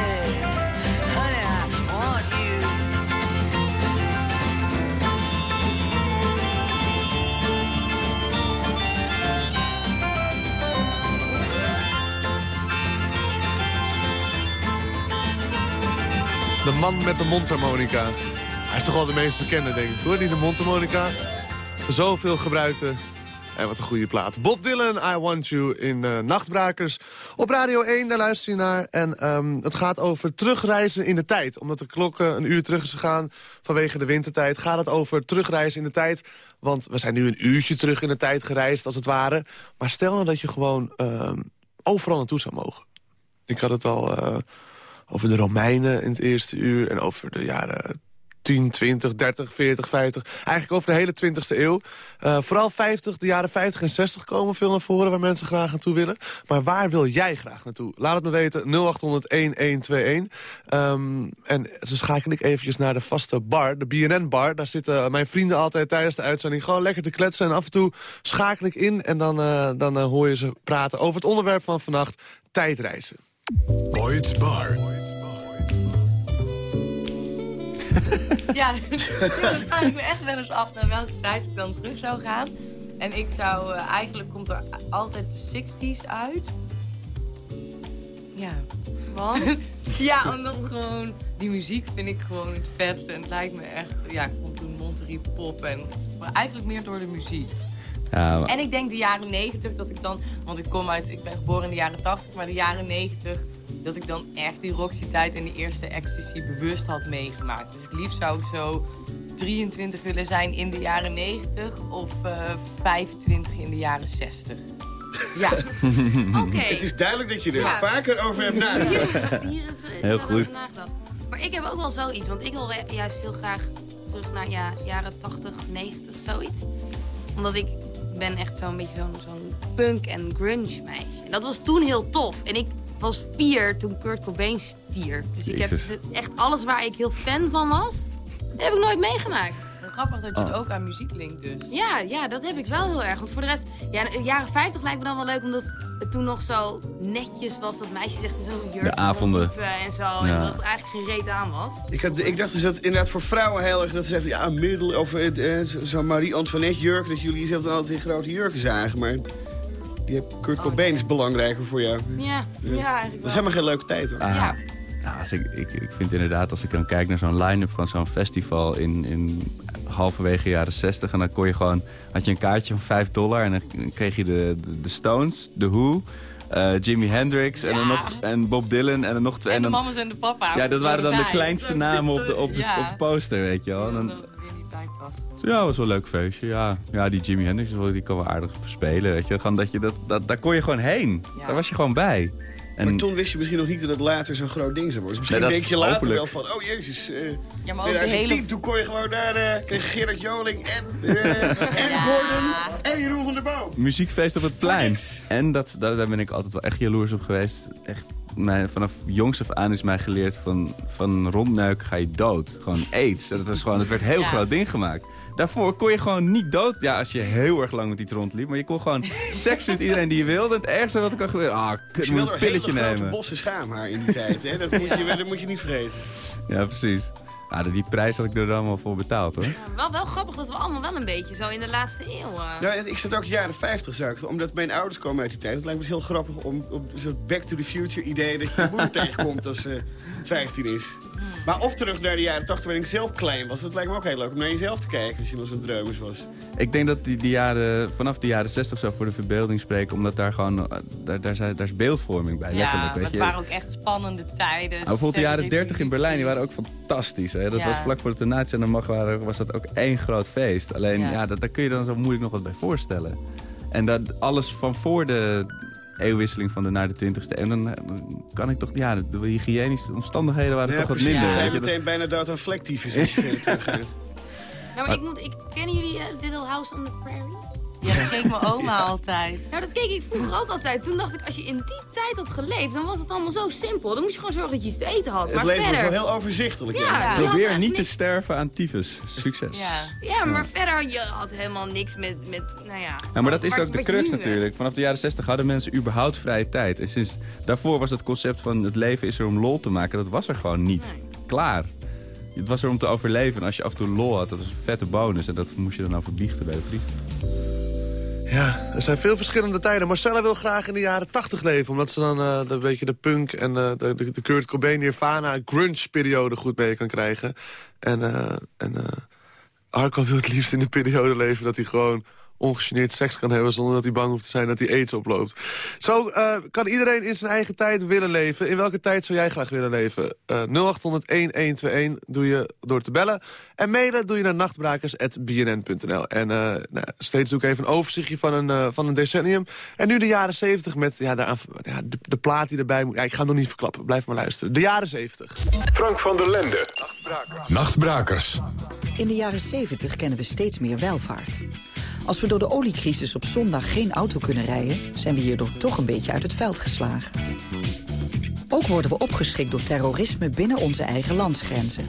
De man met de mondharmonica. Hij is toch wel de meest bekende, denk ik, hoor. Die de mondharmonica. Zoveel gebruikte. En wat een goede plaat. Bob Dylan, I Want You in eh, Nachtbrakers. Op Radio 1, daar luister je naar. En ehm, het gaat over terugreizen in de tijd. Omdat de klok eh, een uur terug is gegaan vanwege de wintertijd... gaat het over terugreizen in de tijd. Want we zijn nu een uurtje terug in de tijd gereisd, als het ware. Maar stel nou dat je gewoon ehm, overal naartoe zou mogen. Ik had het al eh, over de Romeinen in het eerste uur... en over de jaren 10, 20, 30, 40, 50. Eigenlijk over de hele 20e eeuw. Eh, vooral 50, de jaren 50 en 60 komen veel naar voren... waar mensen graag naartoe willen. Maar waar wil jij graag naartoe? Laat het me weten, 0800-1121. Ehm, en zo schakel ik eventjes naar de vaste bar, de BNN-bar. Daar zitten mijn vrienden altijd tijdens de uitzending... gewoon lekker te kletsen. En af en toe schakel ik in en dan, eh, dan eh, hoor je ze praten... over het onderwerp van vannacht, tijdreizen. Boyd's Bar. Ja, dus ik vraag ik me echt wel eens af naar welke tijd ik dan terug zou gaan. En ik zou, eh, eigenlijk komt er altijd de 60s uit. Ja. Want? ja, omdat gewoon, die muziek vind ik gewoon het vetste. En het lijkt me echt, ja, ik vond toen Monterey Pop en eigenlijk meer door de muziek. Ja, maar- En ik denk de jaren 90 dat ik dan, want ik kom uit, ik ben geboren in de jaren 80, maar de jaren 90 dat ik dan echt die Roxy-tijd en die eerste ecstasy bewust had meegemaakt. Dus het liefst zou ik zo 23 willen zijn in de jaren 90 of eh 25 in de jaren 60. Ja. Oké. Het is duidelijk dat je er Ja. vaker over hebt Hier nagedacht. is, hier is eh, Heel goed. Maar ik heb ook wel zoiets, want ik wil juist heel graag terug naar ja, jaren 80, 90, zoiets. Omdat ik ben echt zo'n beetje zo'n zo'n punk en grunge meisje. En dat was toen heel tof. En ik was vier toen Kurt Cobain stierf. Dus ik heb Jezus. echt alles waar ik heel fan van was, dat heb ik nooit meegemaakt. Grappig dat je het Oh. ook aan muziek linkt dus. Ja, ja, dat heb ik wel heel erg. Want voor de rest, ja, de jaren 50 lijkt me dan wel leuk, omdat het toen nog zo netjes was. Dat meisjes echt in zo'n jurk De avonden. en zo. En dat er eigenlijk geen reet aan was. Ik, had, ik dacht dus dat inderdaad voor vrouwen heel erg dat ze even ja, middel of eh, eh, zo- zo'n Marie-Antoinette jurk, dat jullie jezelf dan altijd in grote jurken zagen. Maar die heb Kurt Cobain is belangrijker voor jou. Ja, ja, eigenlijk Dat is helemaal geen leuke tijd hoor. Ah, ja, als ik, ik, ik vind inderdaad, als ik dan kijk naar zo'n line-up van zo'n festival in, in halverwege jaren 60... en dan kon je gewoon, had je een kaartje van 5 dollar en dan kreeg je de, de, de Stones, The Who... eh, Jimi Hendrix en, dan nog, en Bob Dylan en dan nog twee. En de dan, mamas en de papa. ja, dat waren dan de kleinste namen op de, op de, ja. op de poster, weet je wel. En dan, ja, was wel een leuk feestje. Ja, ja die Jimi Hendrix die kan wel aardig spelen. Weet je. Gewoon dat je dat, dat, daar kon je gewoon heen. Ja. Daar was je gewoon bij. Maar toen wist je misschien nog niet dat het later zo'n groot ding zou worden. Dus misschien Nee, dat denk je later hopelijk. wel van, oh jezus, eh Ja, maar ook de 2010, hele... toen kon je gewoon naar, eh kreeg Gerard Joling en, eh en Gordon en Jeroen van der Boom. Muziekfeest op het plein. En dat, daar, daar ben ik altijd wel echt jaloers op geweest. Echt, mijn, vanaf jongs af aan is mij geleerd van, van rondneuk ga je dood. Gewoon aids. Dat, was gewoon, het werd een heel Ja. groot ding gemaakt. Daarvoor kon je gewoon niet dood. Ja, als je heel erg lang met iets rondliep. Maar je kon gewoon seksen met iedereen die je wilde. Het ergste wat er kan gebeuren. Ah, kut, Je moet een pilletje grote nemen. bossen schaamhaar in die tijd. Hè? Dat, moet je, dat moet je niet vergeten. Ja, precies. Nou, die prijs had ik er allemaal voor betaald hoor. Ja, wel, wel grappig dat we allemaal wel een beetje zo in de laatste eeuw... eh, Ja, ik zat ook jaren 50, zou ik, omdat mijn ouders komen uit die tijd. Het lijkt me dus heel grappig om op zo'n back to the future idee dat je je moeder tegenkomt als ze 15 is. Maar of terug naar de jaren 80 waarin ik zelf klein was. Dat lijkt me ook heel leuk om naar jezelf te kijken als je nog zo'n dreumers was. Ik denk dat die, die jaren, vanaf de jaren 60 zo voor de verbeelding spreken. Omdat daar gewoon, eh, daar, daar, zijn- daar is beeldvorming bij, Ja, letterlijk. maar weet het je. waren ook echt spannende tijden. Nou, bijvoorbeeld de jaren 30 in. Berlijn, die waren ook fantastisch. Hè? Dat Ja. was vlak voordat de nazi's aan de macht waren, was dat ook één groot feest. Alleen, Ja. ja, dat, daar kun je dan zo moeilijk nog wat bij voorstellen. En dat alles van voor de eeuwwisseling van de naar de 20ste eeuw, dan, dan kan ik toch, ja, de, de hygiënische omstandigheden waren Ja, toch wat precies. minder. Dan ga je meteen bijna dood aan vlektyfus als je verder teruggaat. Nou, maar ik moet... Ik, kennen jullie eh, Little House on the Prairie? Ja, dat keek mijn oma altijd. Nou, dat keek ik vroeger ook altijd. Toen dacht ik, als je in die tijd had geleefd, dan was het allemaal zo simpel. Dan moest je gewoon zorgen dat je iets te eten had. Het maar leven was verder... wel heel overzichtelijk. Ja, Ja. Probeer niet te sterven aan tyfus. Succes. Ja. Ja, maar verder, je had helemaal niks met, met nou ja... Maar dat is ook de crux natuurlijk. Vanaf de jaren 60 hadden mensen überhaupt vrije tijd. En sinds daarvoor was het concept van het leven is er om lol te maken, dat was er gewoon niet. Klaar. Het was er om te overleven. En als je af en toe lol had, dat was een vette bonus. En dat moest je dan over biechten bij de vliegtuig. Ja, er zijn veel verschillende tijden. Marcella wil graag in de jaren 80 leven. Omdat ze dan de, een beetje de punk en eh, de, de, Kurt Cobain, Nirvana, grunge periode goed mee kan krijgen. En, eh, en Arco wil het liefst in de periode leven dat hij gewoon ongegeneerd seks kan hebben... zonder dat hij bang hoeft te zijn dat hij aids oploopt. Zo eh, kan iedereen in zijn eigen tijd willen leven. In welke tijd zou jij graag willen leven? Eh 0800-1121 doe je door te bellen. En mailen doe je naar nachtbrakers.bnn.nl. En eh, nou, steeds doe ik even een overzichtje van een, van een decennium. En nu de jaren 70 met ja, de, ja, de, de plaat die erbij moet. Ja, ik ga nog niet verklappen, blijf maar luisteren. De jaren 70. Frank van der Lende. Nachtbrakers. In de jaren 70 kennen we steeds meer welvaart. Als we door de oliecrisis op zondag geen auto kunnen rijden... zijn we hierdoor toch een beetje uit het veld geslagen. Ook worden we opgeschrikt door terrorisme binnen onze eigen landsgrenzen.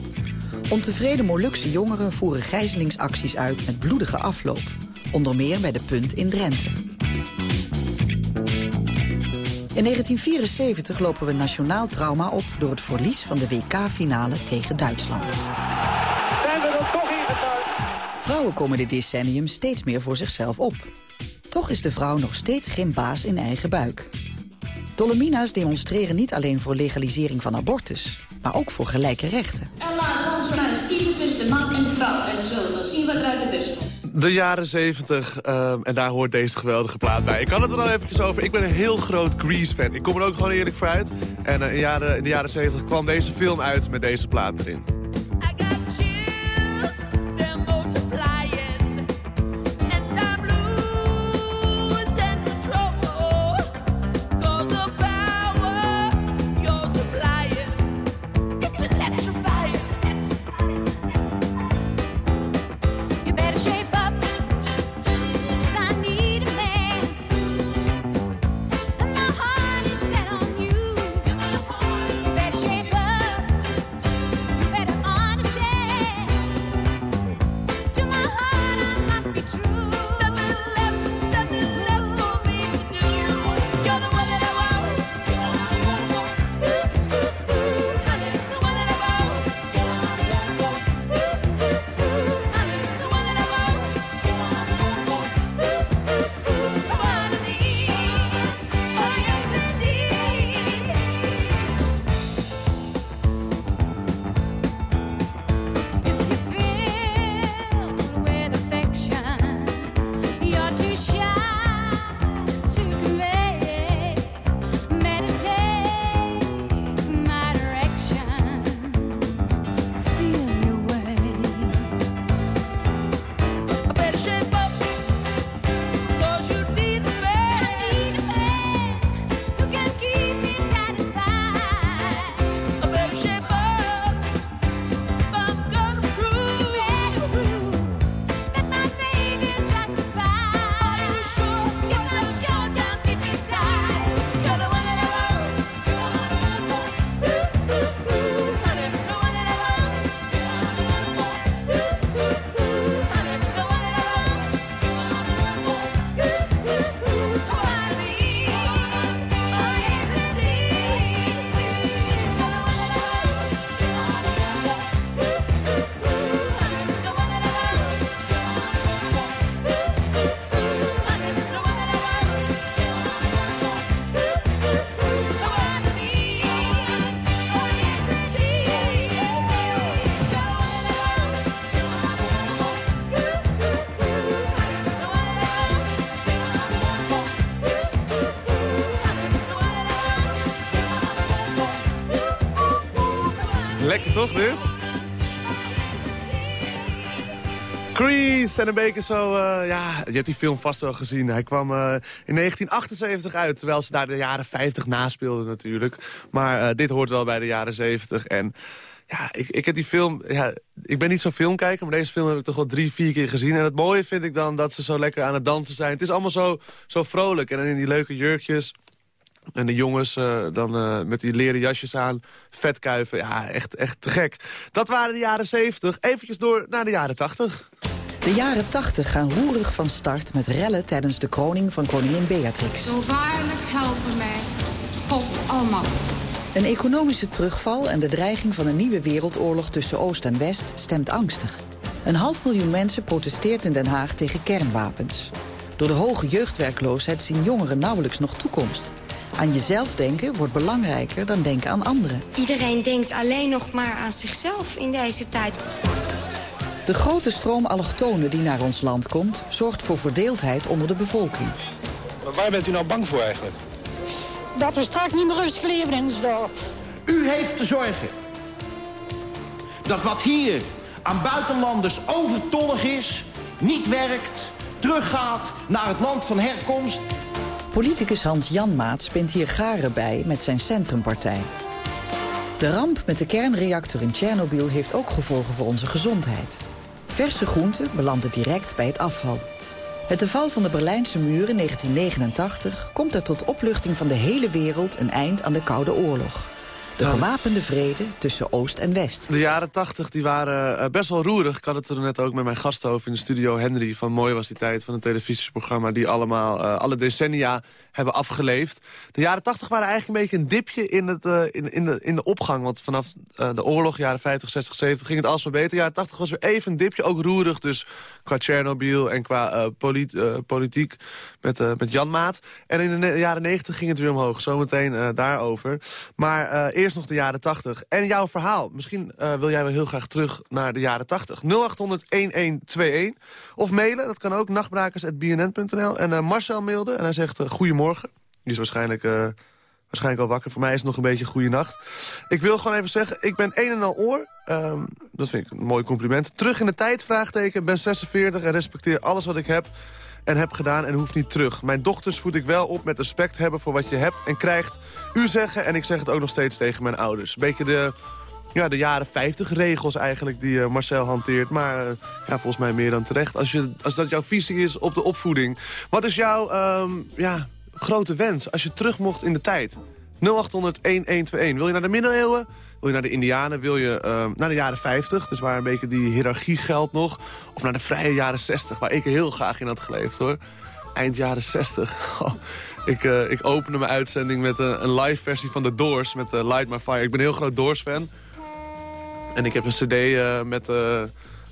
Ontevreden Molukse jongeren voeren gijzelingsacties uit met bloedige afloop. Onder meer bij de Punt in Drenthe. In 1974 lopen we nationaal trauma op door het verlies van de WK-finale tegen Duitsland. Vrouwen komen dit decennium steeds meer voor zichzelf op. Toch is de vrouw nog steeds geen baas in eigen buik. Dolomina's demonstreren niet alleen voor legalisering van abortus, maar ook voor gelijke rechten. En laten we ons maar eens kiezen tussen de man en de vrouw. En dan zullen we wel zien wat er uit de bus komt. De jaren 70, ehm, en daar hoort deze geweldige plaat bij. Ik had het er al even over. Ik ben een heel groot Grease-fan. Ik kom er ook gewoon eerlijk voor uit. En eh, in, jaren, in de jaren 70 kwam deze film uit met deze plaat erin. Toch, dit? En een beetje zo, eh, ja, je hebt die film vast wel gezien. Hij kwam eh, in 1978 uit, terwijl ze daar de jaren 50 naspeelden natuurlijk. Maar eh, dit hoort wel bij de jaren 70 en... Ja, ik, ik heb die film... Ja, ik ben niet zo'n filmkijker, maar deze film heb ik toch wel drie, vier keer gezien. En het mooie vind ik dan dat ze zo lekker aan het dansen zijn. Het is allemaal zo, zo vrolijk. En in die leuke jurkjes. En de jongens eh, dan eh, met die leren jasjes aan, vetkuiven. Ja, echt, echt te gek. Dat waren de jaren 70. Eventjes door naar de jaren 80. De jaren 80 gaan roerig van start met rellen tijdens de kroning van koningin Beatrix. Zo waarlijk helpen mij, God almachtig. Een economische terugval en de dreiging van een nieuwe wereldoorlog tussen Oost en West stemt angstig. Een half miljoen mensen protesteert in Den Haag tegen kernwapens. Door de hoge jeugdwerkloosheid zien jongeren nauwelijks nog toekomst. Aan jezelf denken wordt belangrijker dan denken aan anderen. Iedereen denkt alleen nog maar aan zichzelf in deze tijd. De grote stroom allochtonen die naar ons land komt... zorgt voor verdeeldheid onder de bevolking. Maar waar bent u nou bang voor eigenlijk? Dat we straks niet meer rustig leven in ons dorp. U heeft te zorgen dat wat hier aan buitenlanders overtollig is, niet werkt, teruggaat naar het land van herkomst. Politicus Hans Janmaat spint hier garen bij met zijn Centrumpartij. De ramp met de kernreactor in Tsjernobyl heeft ook gevolgen voor onze gezondheid. Verse groenten belanden direct bij het afval. Met de val van de Berlijnse muur in 1989 komt er tot opluchting van de hele wereld een eind aan de Koude Oorlog. De gewapende vrede tussen Oost en West. De jaren 80 die waren eh, best wel roerig. Ik had het er net ook met mijn gasten over in de studio. Henry van Mooi was die tijd van een televisieprogramma... die allemaal eh, alle decennia hebben afgeleefd. De jaren 80 waren eigenlijk een beetje een dipje in, het, eh, in, in, de, in de opgang. Want vanaf de oorlog, jaren 50, 60, 70, ging het alsmaar beter. De jaren 80 was weer even een dipje, ook roerig. Dus qua Tsjernobyl en qua polit, politiek met, met Jan Maat. En in de jaren 90 ging het weer omhoog. Zometeen daarover. Maar eerst nog de jaren 80. En jouw verhaal. Misschien wil jij wel heel graag terug naar de jaren 80. 0800-1121. Of mailen, dat kan ook. Nachtbrakers.bnn.nl. En Marcel mailde en hij zegt uh, goedemorgen. Die is waarschijnlijk, waarschijnlijk al wakker. Voor mij is het nog een beetje goede nacht. Ik wil gewoon even zeggen, ik ben een en al oor. Um, dat vind ik een mooi compliment. Terug in de tijd, vraagteken. Ben 46 en respecteer alles wat ik heb en heb gedaan en hoeft niet terug. Mijn dochters voed ik wel op met respect hebben voor wat je hebt en krijgt. U zeggen en ik zeg het ook nog steeds tegen mijn ouders. Beetje de, ja, de jaren 50 regels eigenlijk die uh, Marcel hanteert. Maar uh, ja, volgens mij meer dan terecht. Als, je, als dat jouw visie is op de opvoeding. Wat is jouw um, ja, grote wens als je terug mocht in de tijd? 0800-1121. Wil je naar de middeleeuwen? Wil je naar de Indianen? Wil je uh, naar de jaren 50? Dus waar een beetje die hiërarchie geldt nog. Of naar de vrije jaren 60, waar ik heel graag in had geleefd hoor. Eind jaren 60. Oh, ik, uh, ik opende mijn uitzending met een, een live versie van The Doors. Met uh, Light My Fire. Ik ben een heel groot Doors fan. En ik heb een cd met,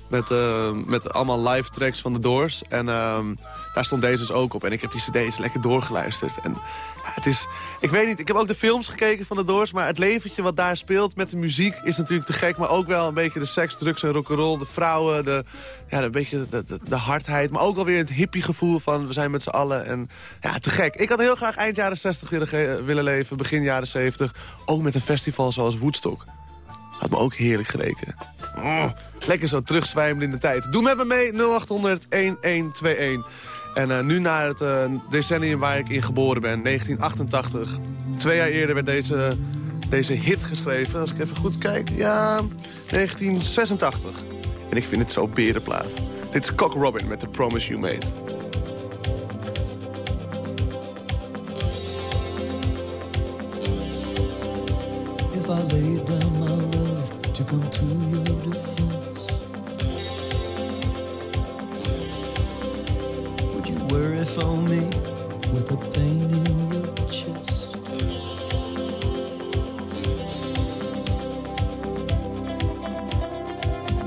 met, met allemaal live tracks van The Doors. En ehm, daar stond deze dus ook op. En ik heb die cd's lekker doorgeluisterd. En het is, ik weet niet, ik heb ook de films gekeken van de Doors... maar het leventje wat daar speelt met de muziek is natuurlijk te gek... maar ook wel een beetje de seks, drugs en rock'n'roll, de vrouwen... de, ja, een beetje de, de, hardheid, maar ook alweer het hippie gevoel van... we zijn met z'n allen en ja, te gek. Ik had heel graag eind jaren 60 willen, willen leven, begin jaren 70. Ook met een festival zoals Woodstock. Had me ook heerlijk geleken. Oh, lekker zo terugzwijmen in de tijd. Doe met me mee, 0800 1121. En uh, nu naar het uh, decennium waar ik in geboren ben, 1988. Twee jaar eerder werd deze, deze hit geschreven. Als ik even goed kijk, ja, 1986. En ik vind het zo berenplaat. Dit is Cock Robin met The Promise You Made. If I love to come to me with the pain in your chest?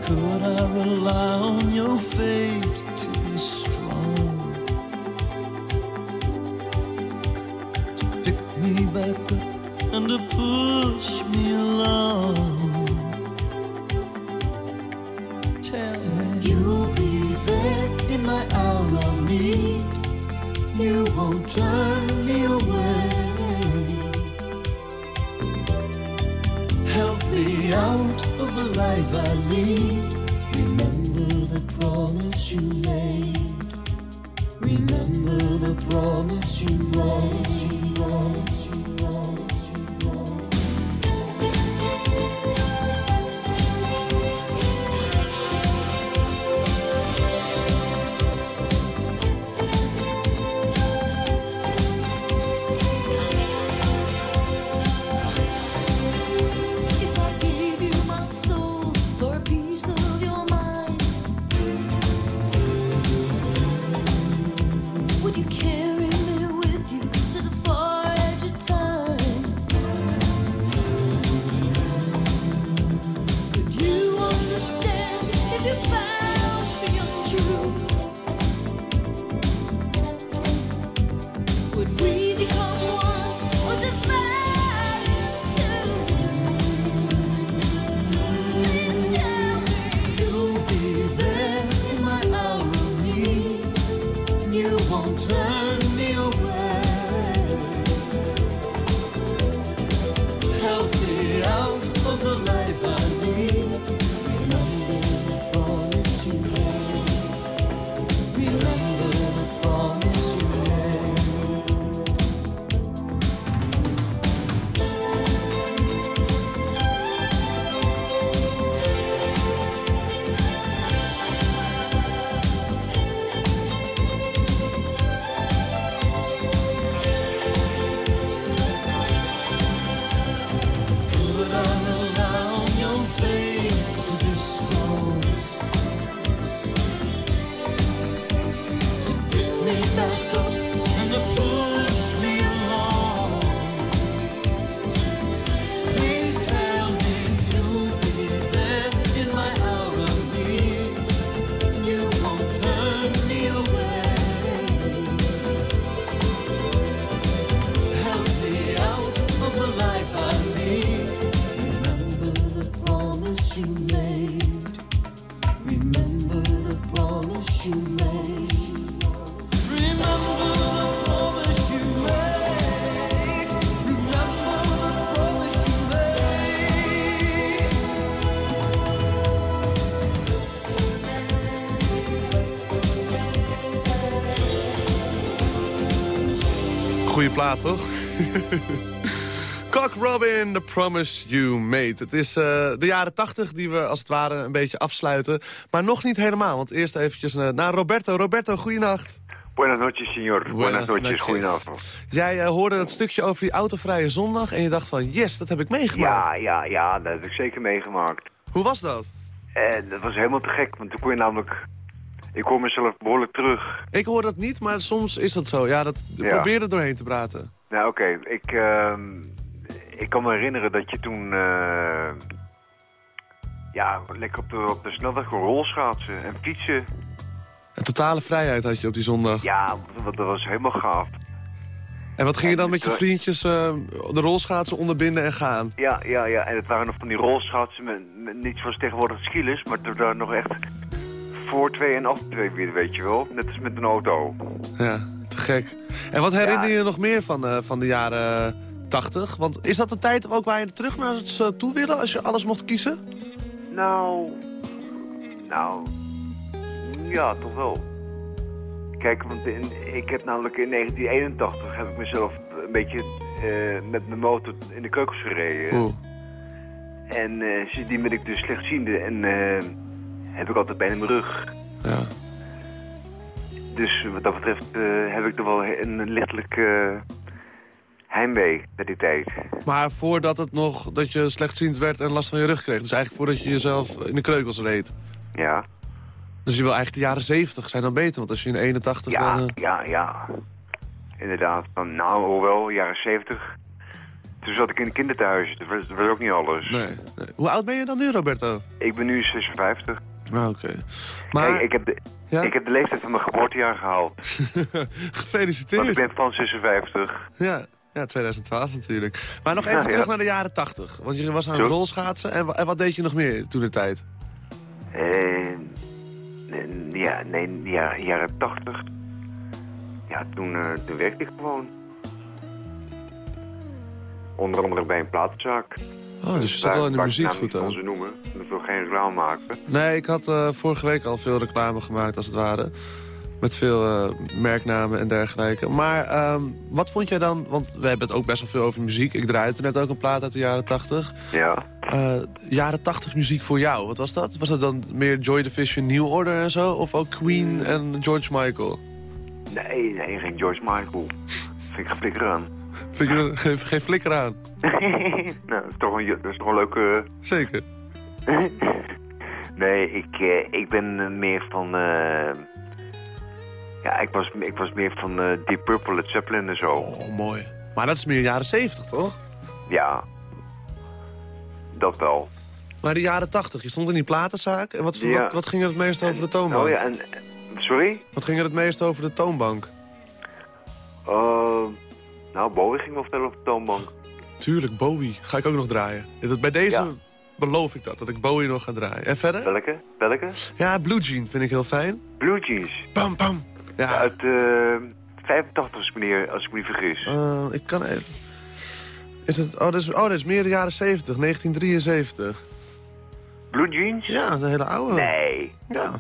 Could I rely on your faith Toch? Cock Robin, The Promise You Made. Het is eh, de jaren 80 die we als het ware een beetje afsluiten. Maar nog niet helemaal, want eerst eventjes eh, naar Roberto. Roberto, goeienacht. Buenas noches, señor. Buenas, noches, goedenavond. Jij eh, hoorde het stukje over die autovrije zondag en je dacht van... yes, dat heb ik meegemaakt. Ja, ja, ja, dat heb ik zeker meegemaakt. Hoe was dat? Dat was helemaal te gek, want toen kon je namelijk... Ik hoor mezelf behoorlijk terug. Ik hoor dat niet, maar soms is dat zo. Ja, dat Ja. probeer er doorheen te praten. Nou, oké. Ik, ehm, ik kan me herinneren dat je toen... eh, ja, lekker op de, op de snelweg rolschaatsen en fietsen. Een totale vrijheid had je op die zondag. Ja, dat, dat was helemaal gaaf. En wat ging je dan met je vriendjes eh, de rolschaatsen onderbinden en gaan? Ja, ja, ja. En het waren nog van die rolschaatsen, met, met niet zoals tegenwoordig skilers, maar er daar nog echt voor twee en af twee weer, weet je wel. Net als met een auto. Ja, te gek. En wat herinner je nog meer van, eh, van de jaren 80? Want is dat de tijd ook waar je terug naar het eh, toe willen als je alles mocht kiezen? Nou, nou, ja, toch wel. Kijk, want in, ik heb namelijk in 1981 heb ik mezelf een beetje eh, met mijn motor in de keukens gereden. Oeh. En eh sindsdien ben ik dus slechtziende en heb ik altijd pijn in mijn rug. Ja. Dus wat dat betreft eh, heb ik er wel een lichtelijk eh, heimwee bij die tijd. Maar voordat het nog, dat je slechtziend werd en last van je rug kreeg. Dus eigenlijk voordat je jezelf in de kreukels reed. Ja. Dus je wil eigenlijk de jaren 70 zijn dan beter. Want als je in 81 Ja, dan... eh, ja, ja. Inderdaad. Nou, hoewel, jaren 70. Toen zat ik in een kinderthuis. Dat was, dat was ook niet alles. Nee, nee. Hoe oud ben je dan nu, Roberto? Ik ben nu 56. Nou, oké. Maar... Ik heb, de, ik heb de leeftijd van mijn geboortejaar gehaald. Gefeliciteerd. Want ik ben van 56. Ja, ja, 2012 natuurlijk. Maar nog even Ja, ja. terug naar de jaren 80. Want je was aan het rolschaatsen. En, wa- en wat deed je nog meer toen de tijd? Nee, ja, nee, ja, jaren 80. Ja, toen, eh, toen werkte ik gewoon. Onder andere bij een platenzaak. Oh, dus je zat wel in de muziek ik goed ook. ze noemen. Ik wil geen reclame maken. Nee, ik had eh, vorige week al veel reclame gemaakt, als het ware. Met veel eh, merknamen en dergelijke. Maar ehm, wat vond jij dan... Want we hebben het ook best wel veel over muziek. Ik draaide net ook een plaat uit de jaren 80. Ja. Eh, jaren 80 muziek voor jou, wat was dat? Was dat dan meer Joy Division, New Order en zo? Of ook Queen en George Michael? Nee, nee, geen George Michael. Vind ik geflikker aan. Vind je geen, geen flikker aan? nou, dat is toch een, dat is toch een leuke... Zeker. nee, ik, eh, ik ben eh, meer van... eh, ja, ik was, ik was meer van eh, Deep Purple, Led Zeppelin en zo. Oh, mooi. Maar dat is meer jaren 70, toch? Ja, dat wel. Maar de jaren 80, je stond in die platenzaak. En wat, Ja. wat, wat ging er het meest over de toonbank? Oh ja, en... Sorry? Wat ging er het meest over de toonbank? Eh, nou, Bowie ging wel vertellen op de toonbank. Tuurlijk, Bowie. Ga ik ook nog draaien. Dat- Bij deze Ja. beloof ik dat, dat ik Bowie nog ga draaien. En verder? Welke? Welke? Ja, Blue Jean vind ik heel fijn. Blue Jeans. Pam, pam. Ja. Uit eh 85 meneer, als ik me niet vergis. Eh, ik kan even... Is het... Oh, dat is, oh, dat is meer de jaren 70, 1973. Blue Jeans? Ja, een hele oude. Nee. Ja.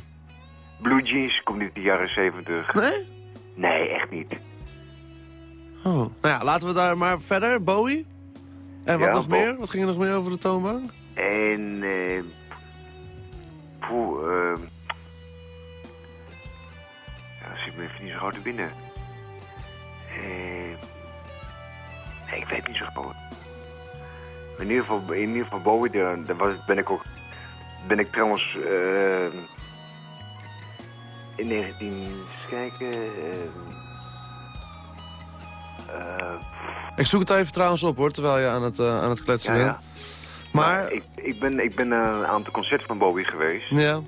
Blue Jeans komt niet uit de jaren 70. Nee? Nee, echt niet. Oh. Nou ja, laten we daar maar verder. Bowie? En wat Ja, nog Bo- meer? Wat ging er nog meer over de toonbank? En... eh poeh, eh ja, dat zit me even niet zo gauw te binnen. Eh nee, ik weet niet zo gauw. In ieder geval, in ieder geval Bowie, daar, daar was, ben ik ook... Ben ik trouwens... eh in 19... Eens kijken... eh, Ik zoek het even trouwens op hoor, terwijl je aan het, eh, aan het kletsen Ja, bent. ja. Maar, ik, ik ben, ik ben een aantal concerten van Bowie geweest. ja.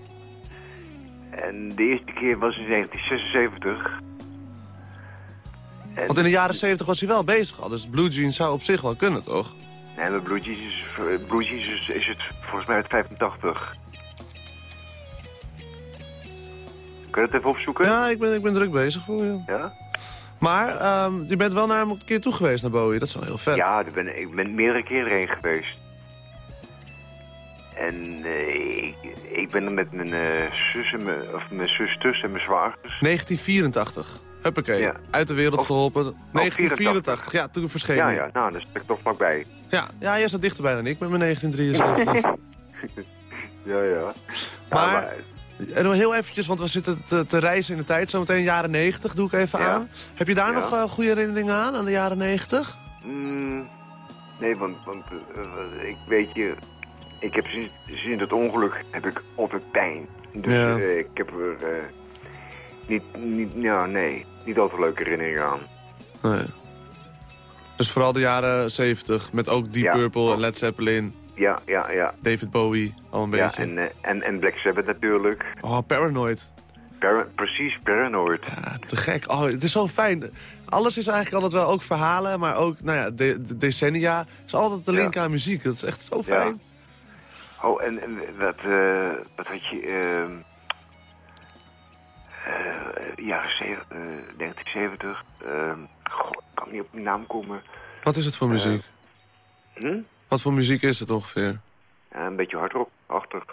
En de eerste keer was in 1976. En, Want in de jaren 70 was hij wel bezig al, dus Blue Jeans zou op zich wel kunnen, toch? Nee, maar Blue Jeans is, eh, Blue Jeans is, is het volgens mij uit 85. Kun je het even opzoeken? Ja, ik ben, ik ben druk bezig voor je. Ja? Maar ehm, je bent wel naar hem een keer toe geweest naar Bowie, dat is wel heel vet. Ja, daar ben, ik ben meerdere keren heen geweest. En eh, ik, ik ben er met mijn eh, zus en mijn, of mijn zusters en mijn zwagers. 1984. Huppakee, Ja. uit de wereld geholpen. 1984, ja, toen verscheen Ja, ja, nou, dat is toch vlakbij. Ja, ja, jij zat dichterbij dan ik met mijn 1973. Ja, ja. Maar, en heel eventjes, want we zitten te, te reizen in de tijd. Zometeen jaren 90 doe ik even Ja. aan. Heb je daar Ja. nog eh, goede herinneringen aan, aan de jaren 90? Mm, nee, want, want eh, ik weet je, ik heb sinds, sinds het ongeluk heb ik altijd pijn. Dus Ja. eh, ik heb er niet, niet, ja, nee, niet altijd leuke herinneringen aan. Nee. Dus vooral de jaren 70, met ook Deep. Purple en Led Zeppelin, Ja, ja, ja. David Bowie, al een ja beetje. en, eh, en, en Black Sabbath natuurlijk. Oh, Paranoid. Para- precies, Paranoid. Ja, te gek. Oh, het is zo fijn. Alles is eigenlijk altijd wel ook verhalen, maar ook nou ja, de, de decennia. is altijd de link aan muziek. Dat is echt zo fijn. Oh, en, en wat, eh, wat had je... ehm eh, jaren zeven- eh, 1970. ehm goh, ik kan niet op mijn naam komen. Wat is het voor muziek? Hm? Wat voor muziek is het ongeveer? Ja, een beetje hardrock, achtig.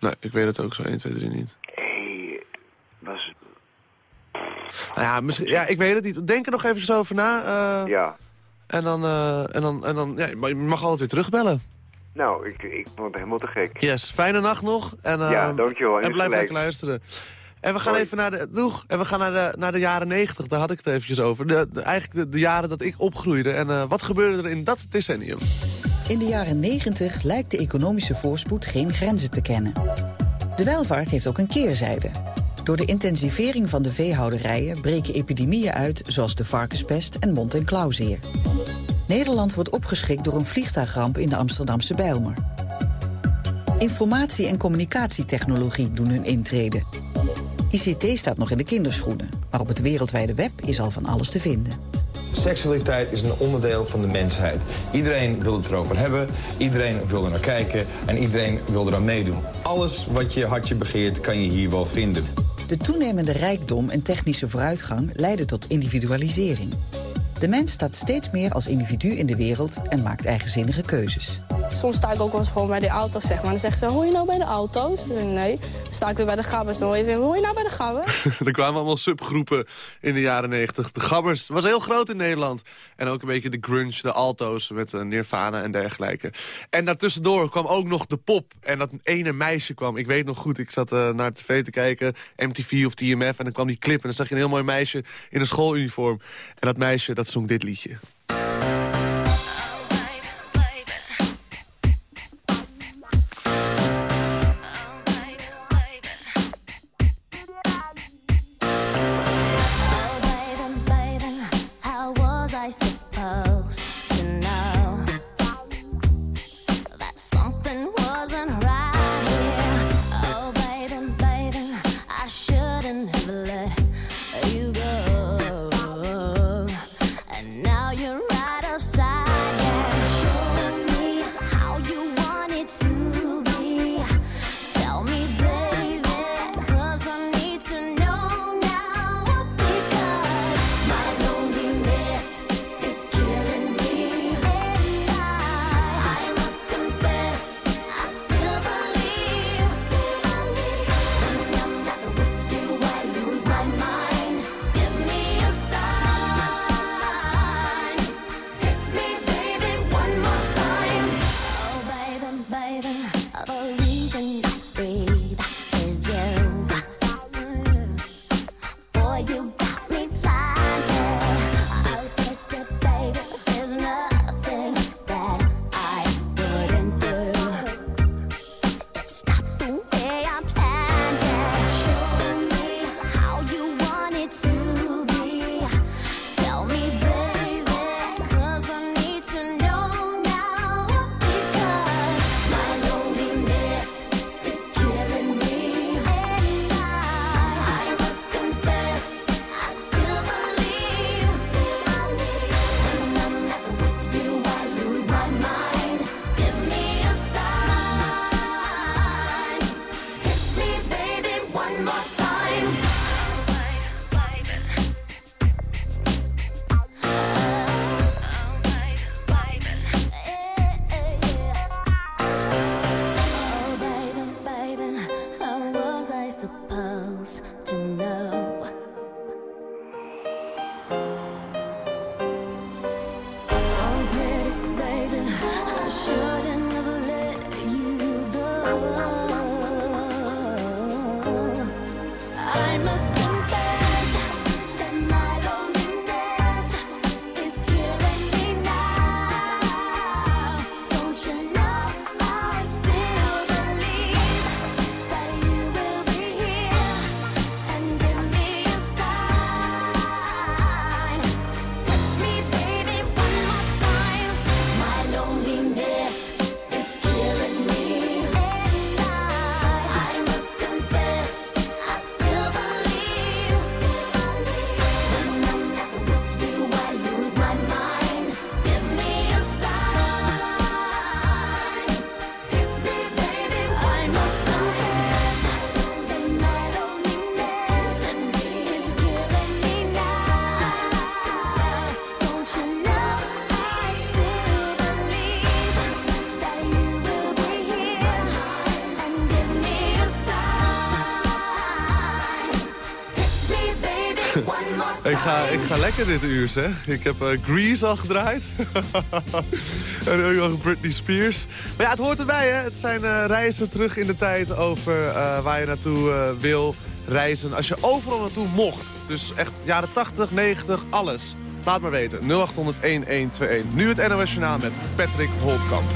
Nee, ik weet het ook zo 1, 2, 3 niet. Was... Nou ja, misschien, ja, ik weet het niet. Denk er nog eventjes over na. eh, Ja. En dan, eh, en dan, en dan ja, je mag altijd weer terugbellen. Nou, ik, ik vond het helemaal te gek. Yes, fijne nacht nog. En, eh, Ja, dankjewel. En En blijf lekker luisteren. En we gaan Hoi. even naar de, doeg, en we gaan naar de, naar de jaren 90, daar had ik het eventjes over. De, de- eigenlijk de, de jaren dat ik opgroeide. En eh, wat gebeurde er in dat decennium? In de jaren 90 lijkt de economische voorspoed geen grenzen te kennen. De welvaart heeft ook een keerzijde. Door de intensivering van de veehouderijen breken epidemieën uit... zoals de varkenspest en mond- en klauwzeer. Nederland wordt opgeschrikt door een vliegtuigramp in de Amsterdamse Bijlmer. Informatie- en communicatietechnologie doen hun intrede. ICT staat nog in de kinderschoenen, maar op het wereldwijde web is al van alles te vinden. Seksualiteit is een onderdeel van de mensheid. Iedereen wil het erover hebben, iedereen wil er naar kijken en iedereen wil er aan meedoen. Alles wat je hartje begeert kan je hier wel vinden. De toenemende rijkdom en technische vooruitgang leiden tot individualisering. De De mens staat steeds meer als individu in de wereld en maakt eigenzinnige keuzes. Soms sta ik ook wel eens gewoon bij de auto's, zeg maar. Dan zeggen ze, hoor je nou bij de auto's? Nee. Dan sta ik weer bij de gabbers. Dan hoor je weer, hoor je nou bij de gabbers? er kwamen allemaal subgroepen in de jaren 90. De Gabbers was heel groot in Nederland. En ook een beetje de grunge, de alto's met eh, Nirvana en dergelijke. En daartussendoor kwam ook nog de pop. En dat ene meisje kwam, ik weet nog goed, ik zat eh, naar tv te kijken, MTV of TMF. En dan kwam die clip en dan zag je een heel mooi meisje in een schooluniform. En dat meisje, dat dit liedje. Ik ga lekker dit uur, zeg. Ik heb eh, Grease al gedraaid. en ook nog Britney Spears. Maar ja, het hoort erbij, hè. Het zijn eh, reizen terug in de tijd over eh, waar je naartoe wil reizen. Als je overal naartoe mocht. Dus echt jaren 80, 90, alles. Laat maar weten. 0800-1121. Nu het NOS Journaal met Patrick Holtkamp.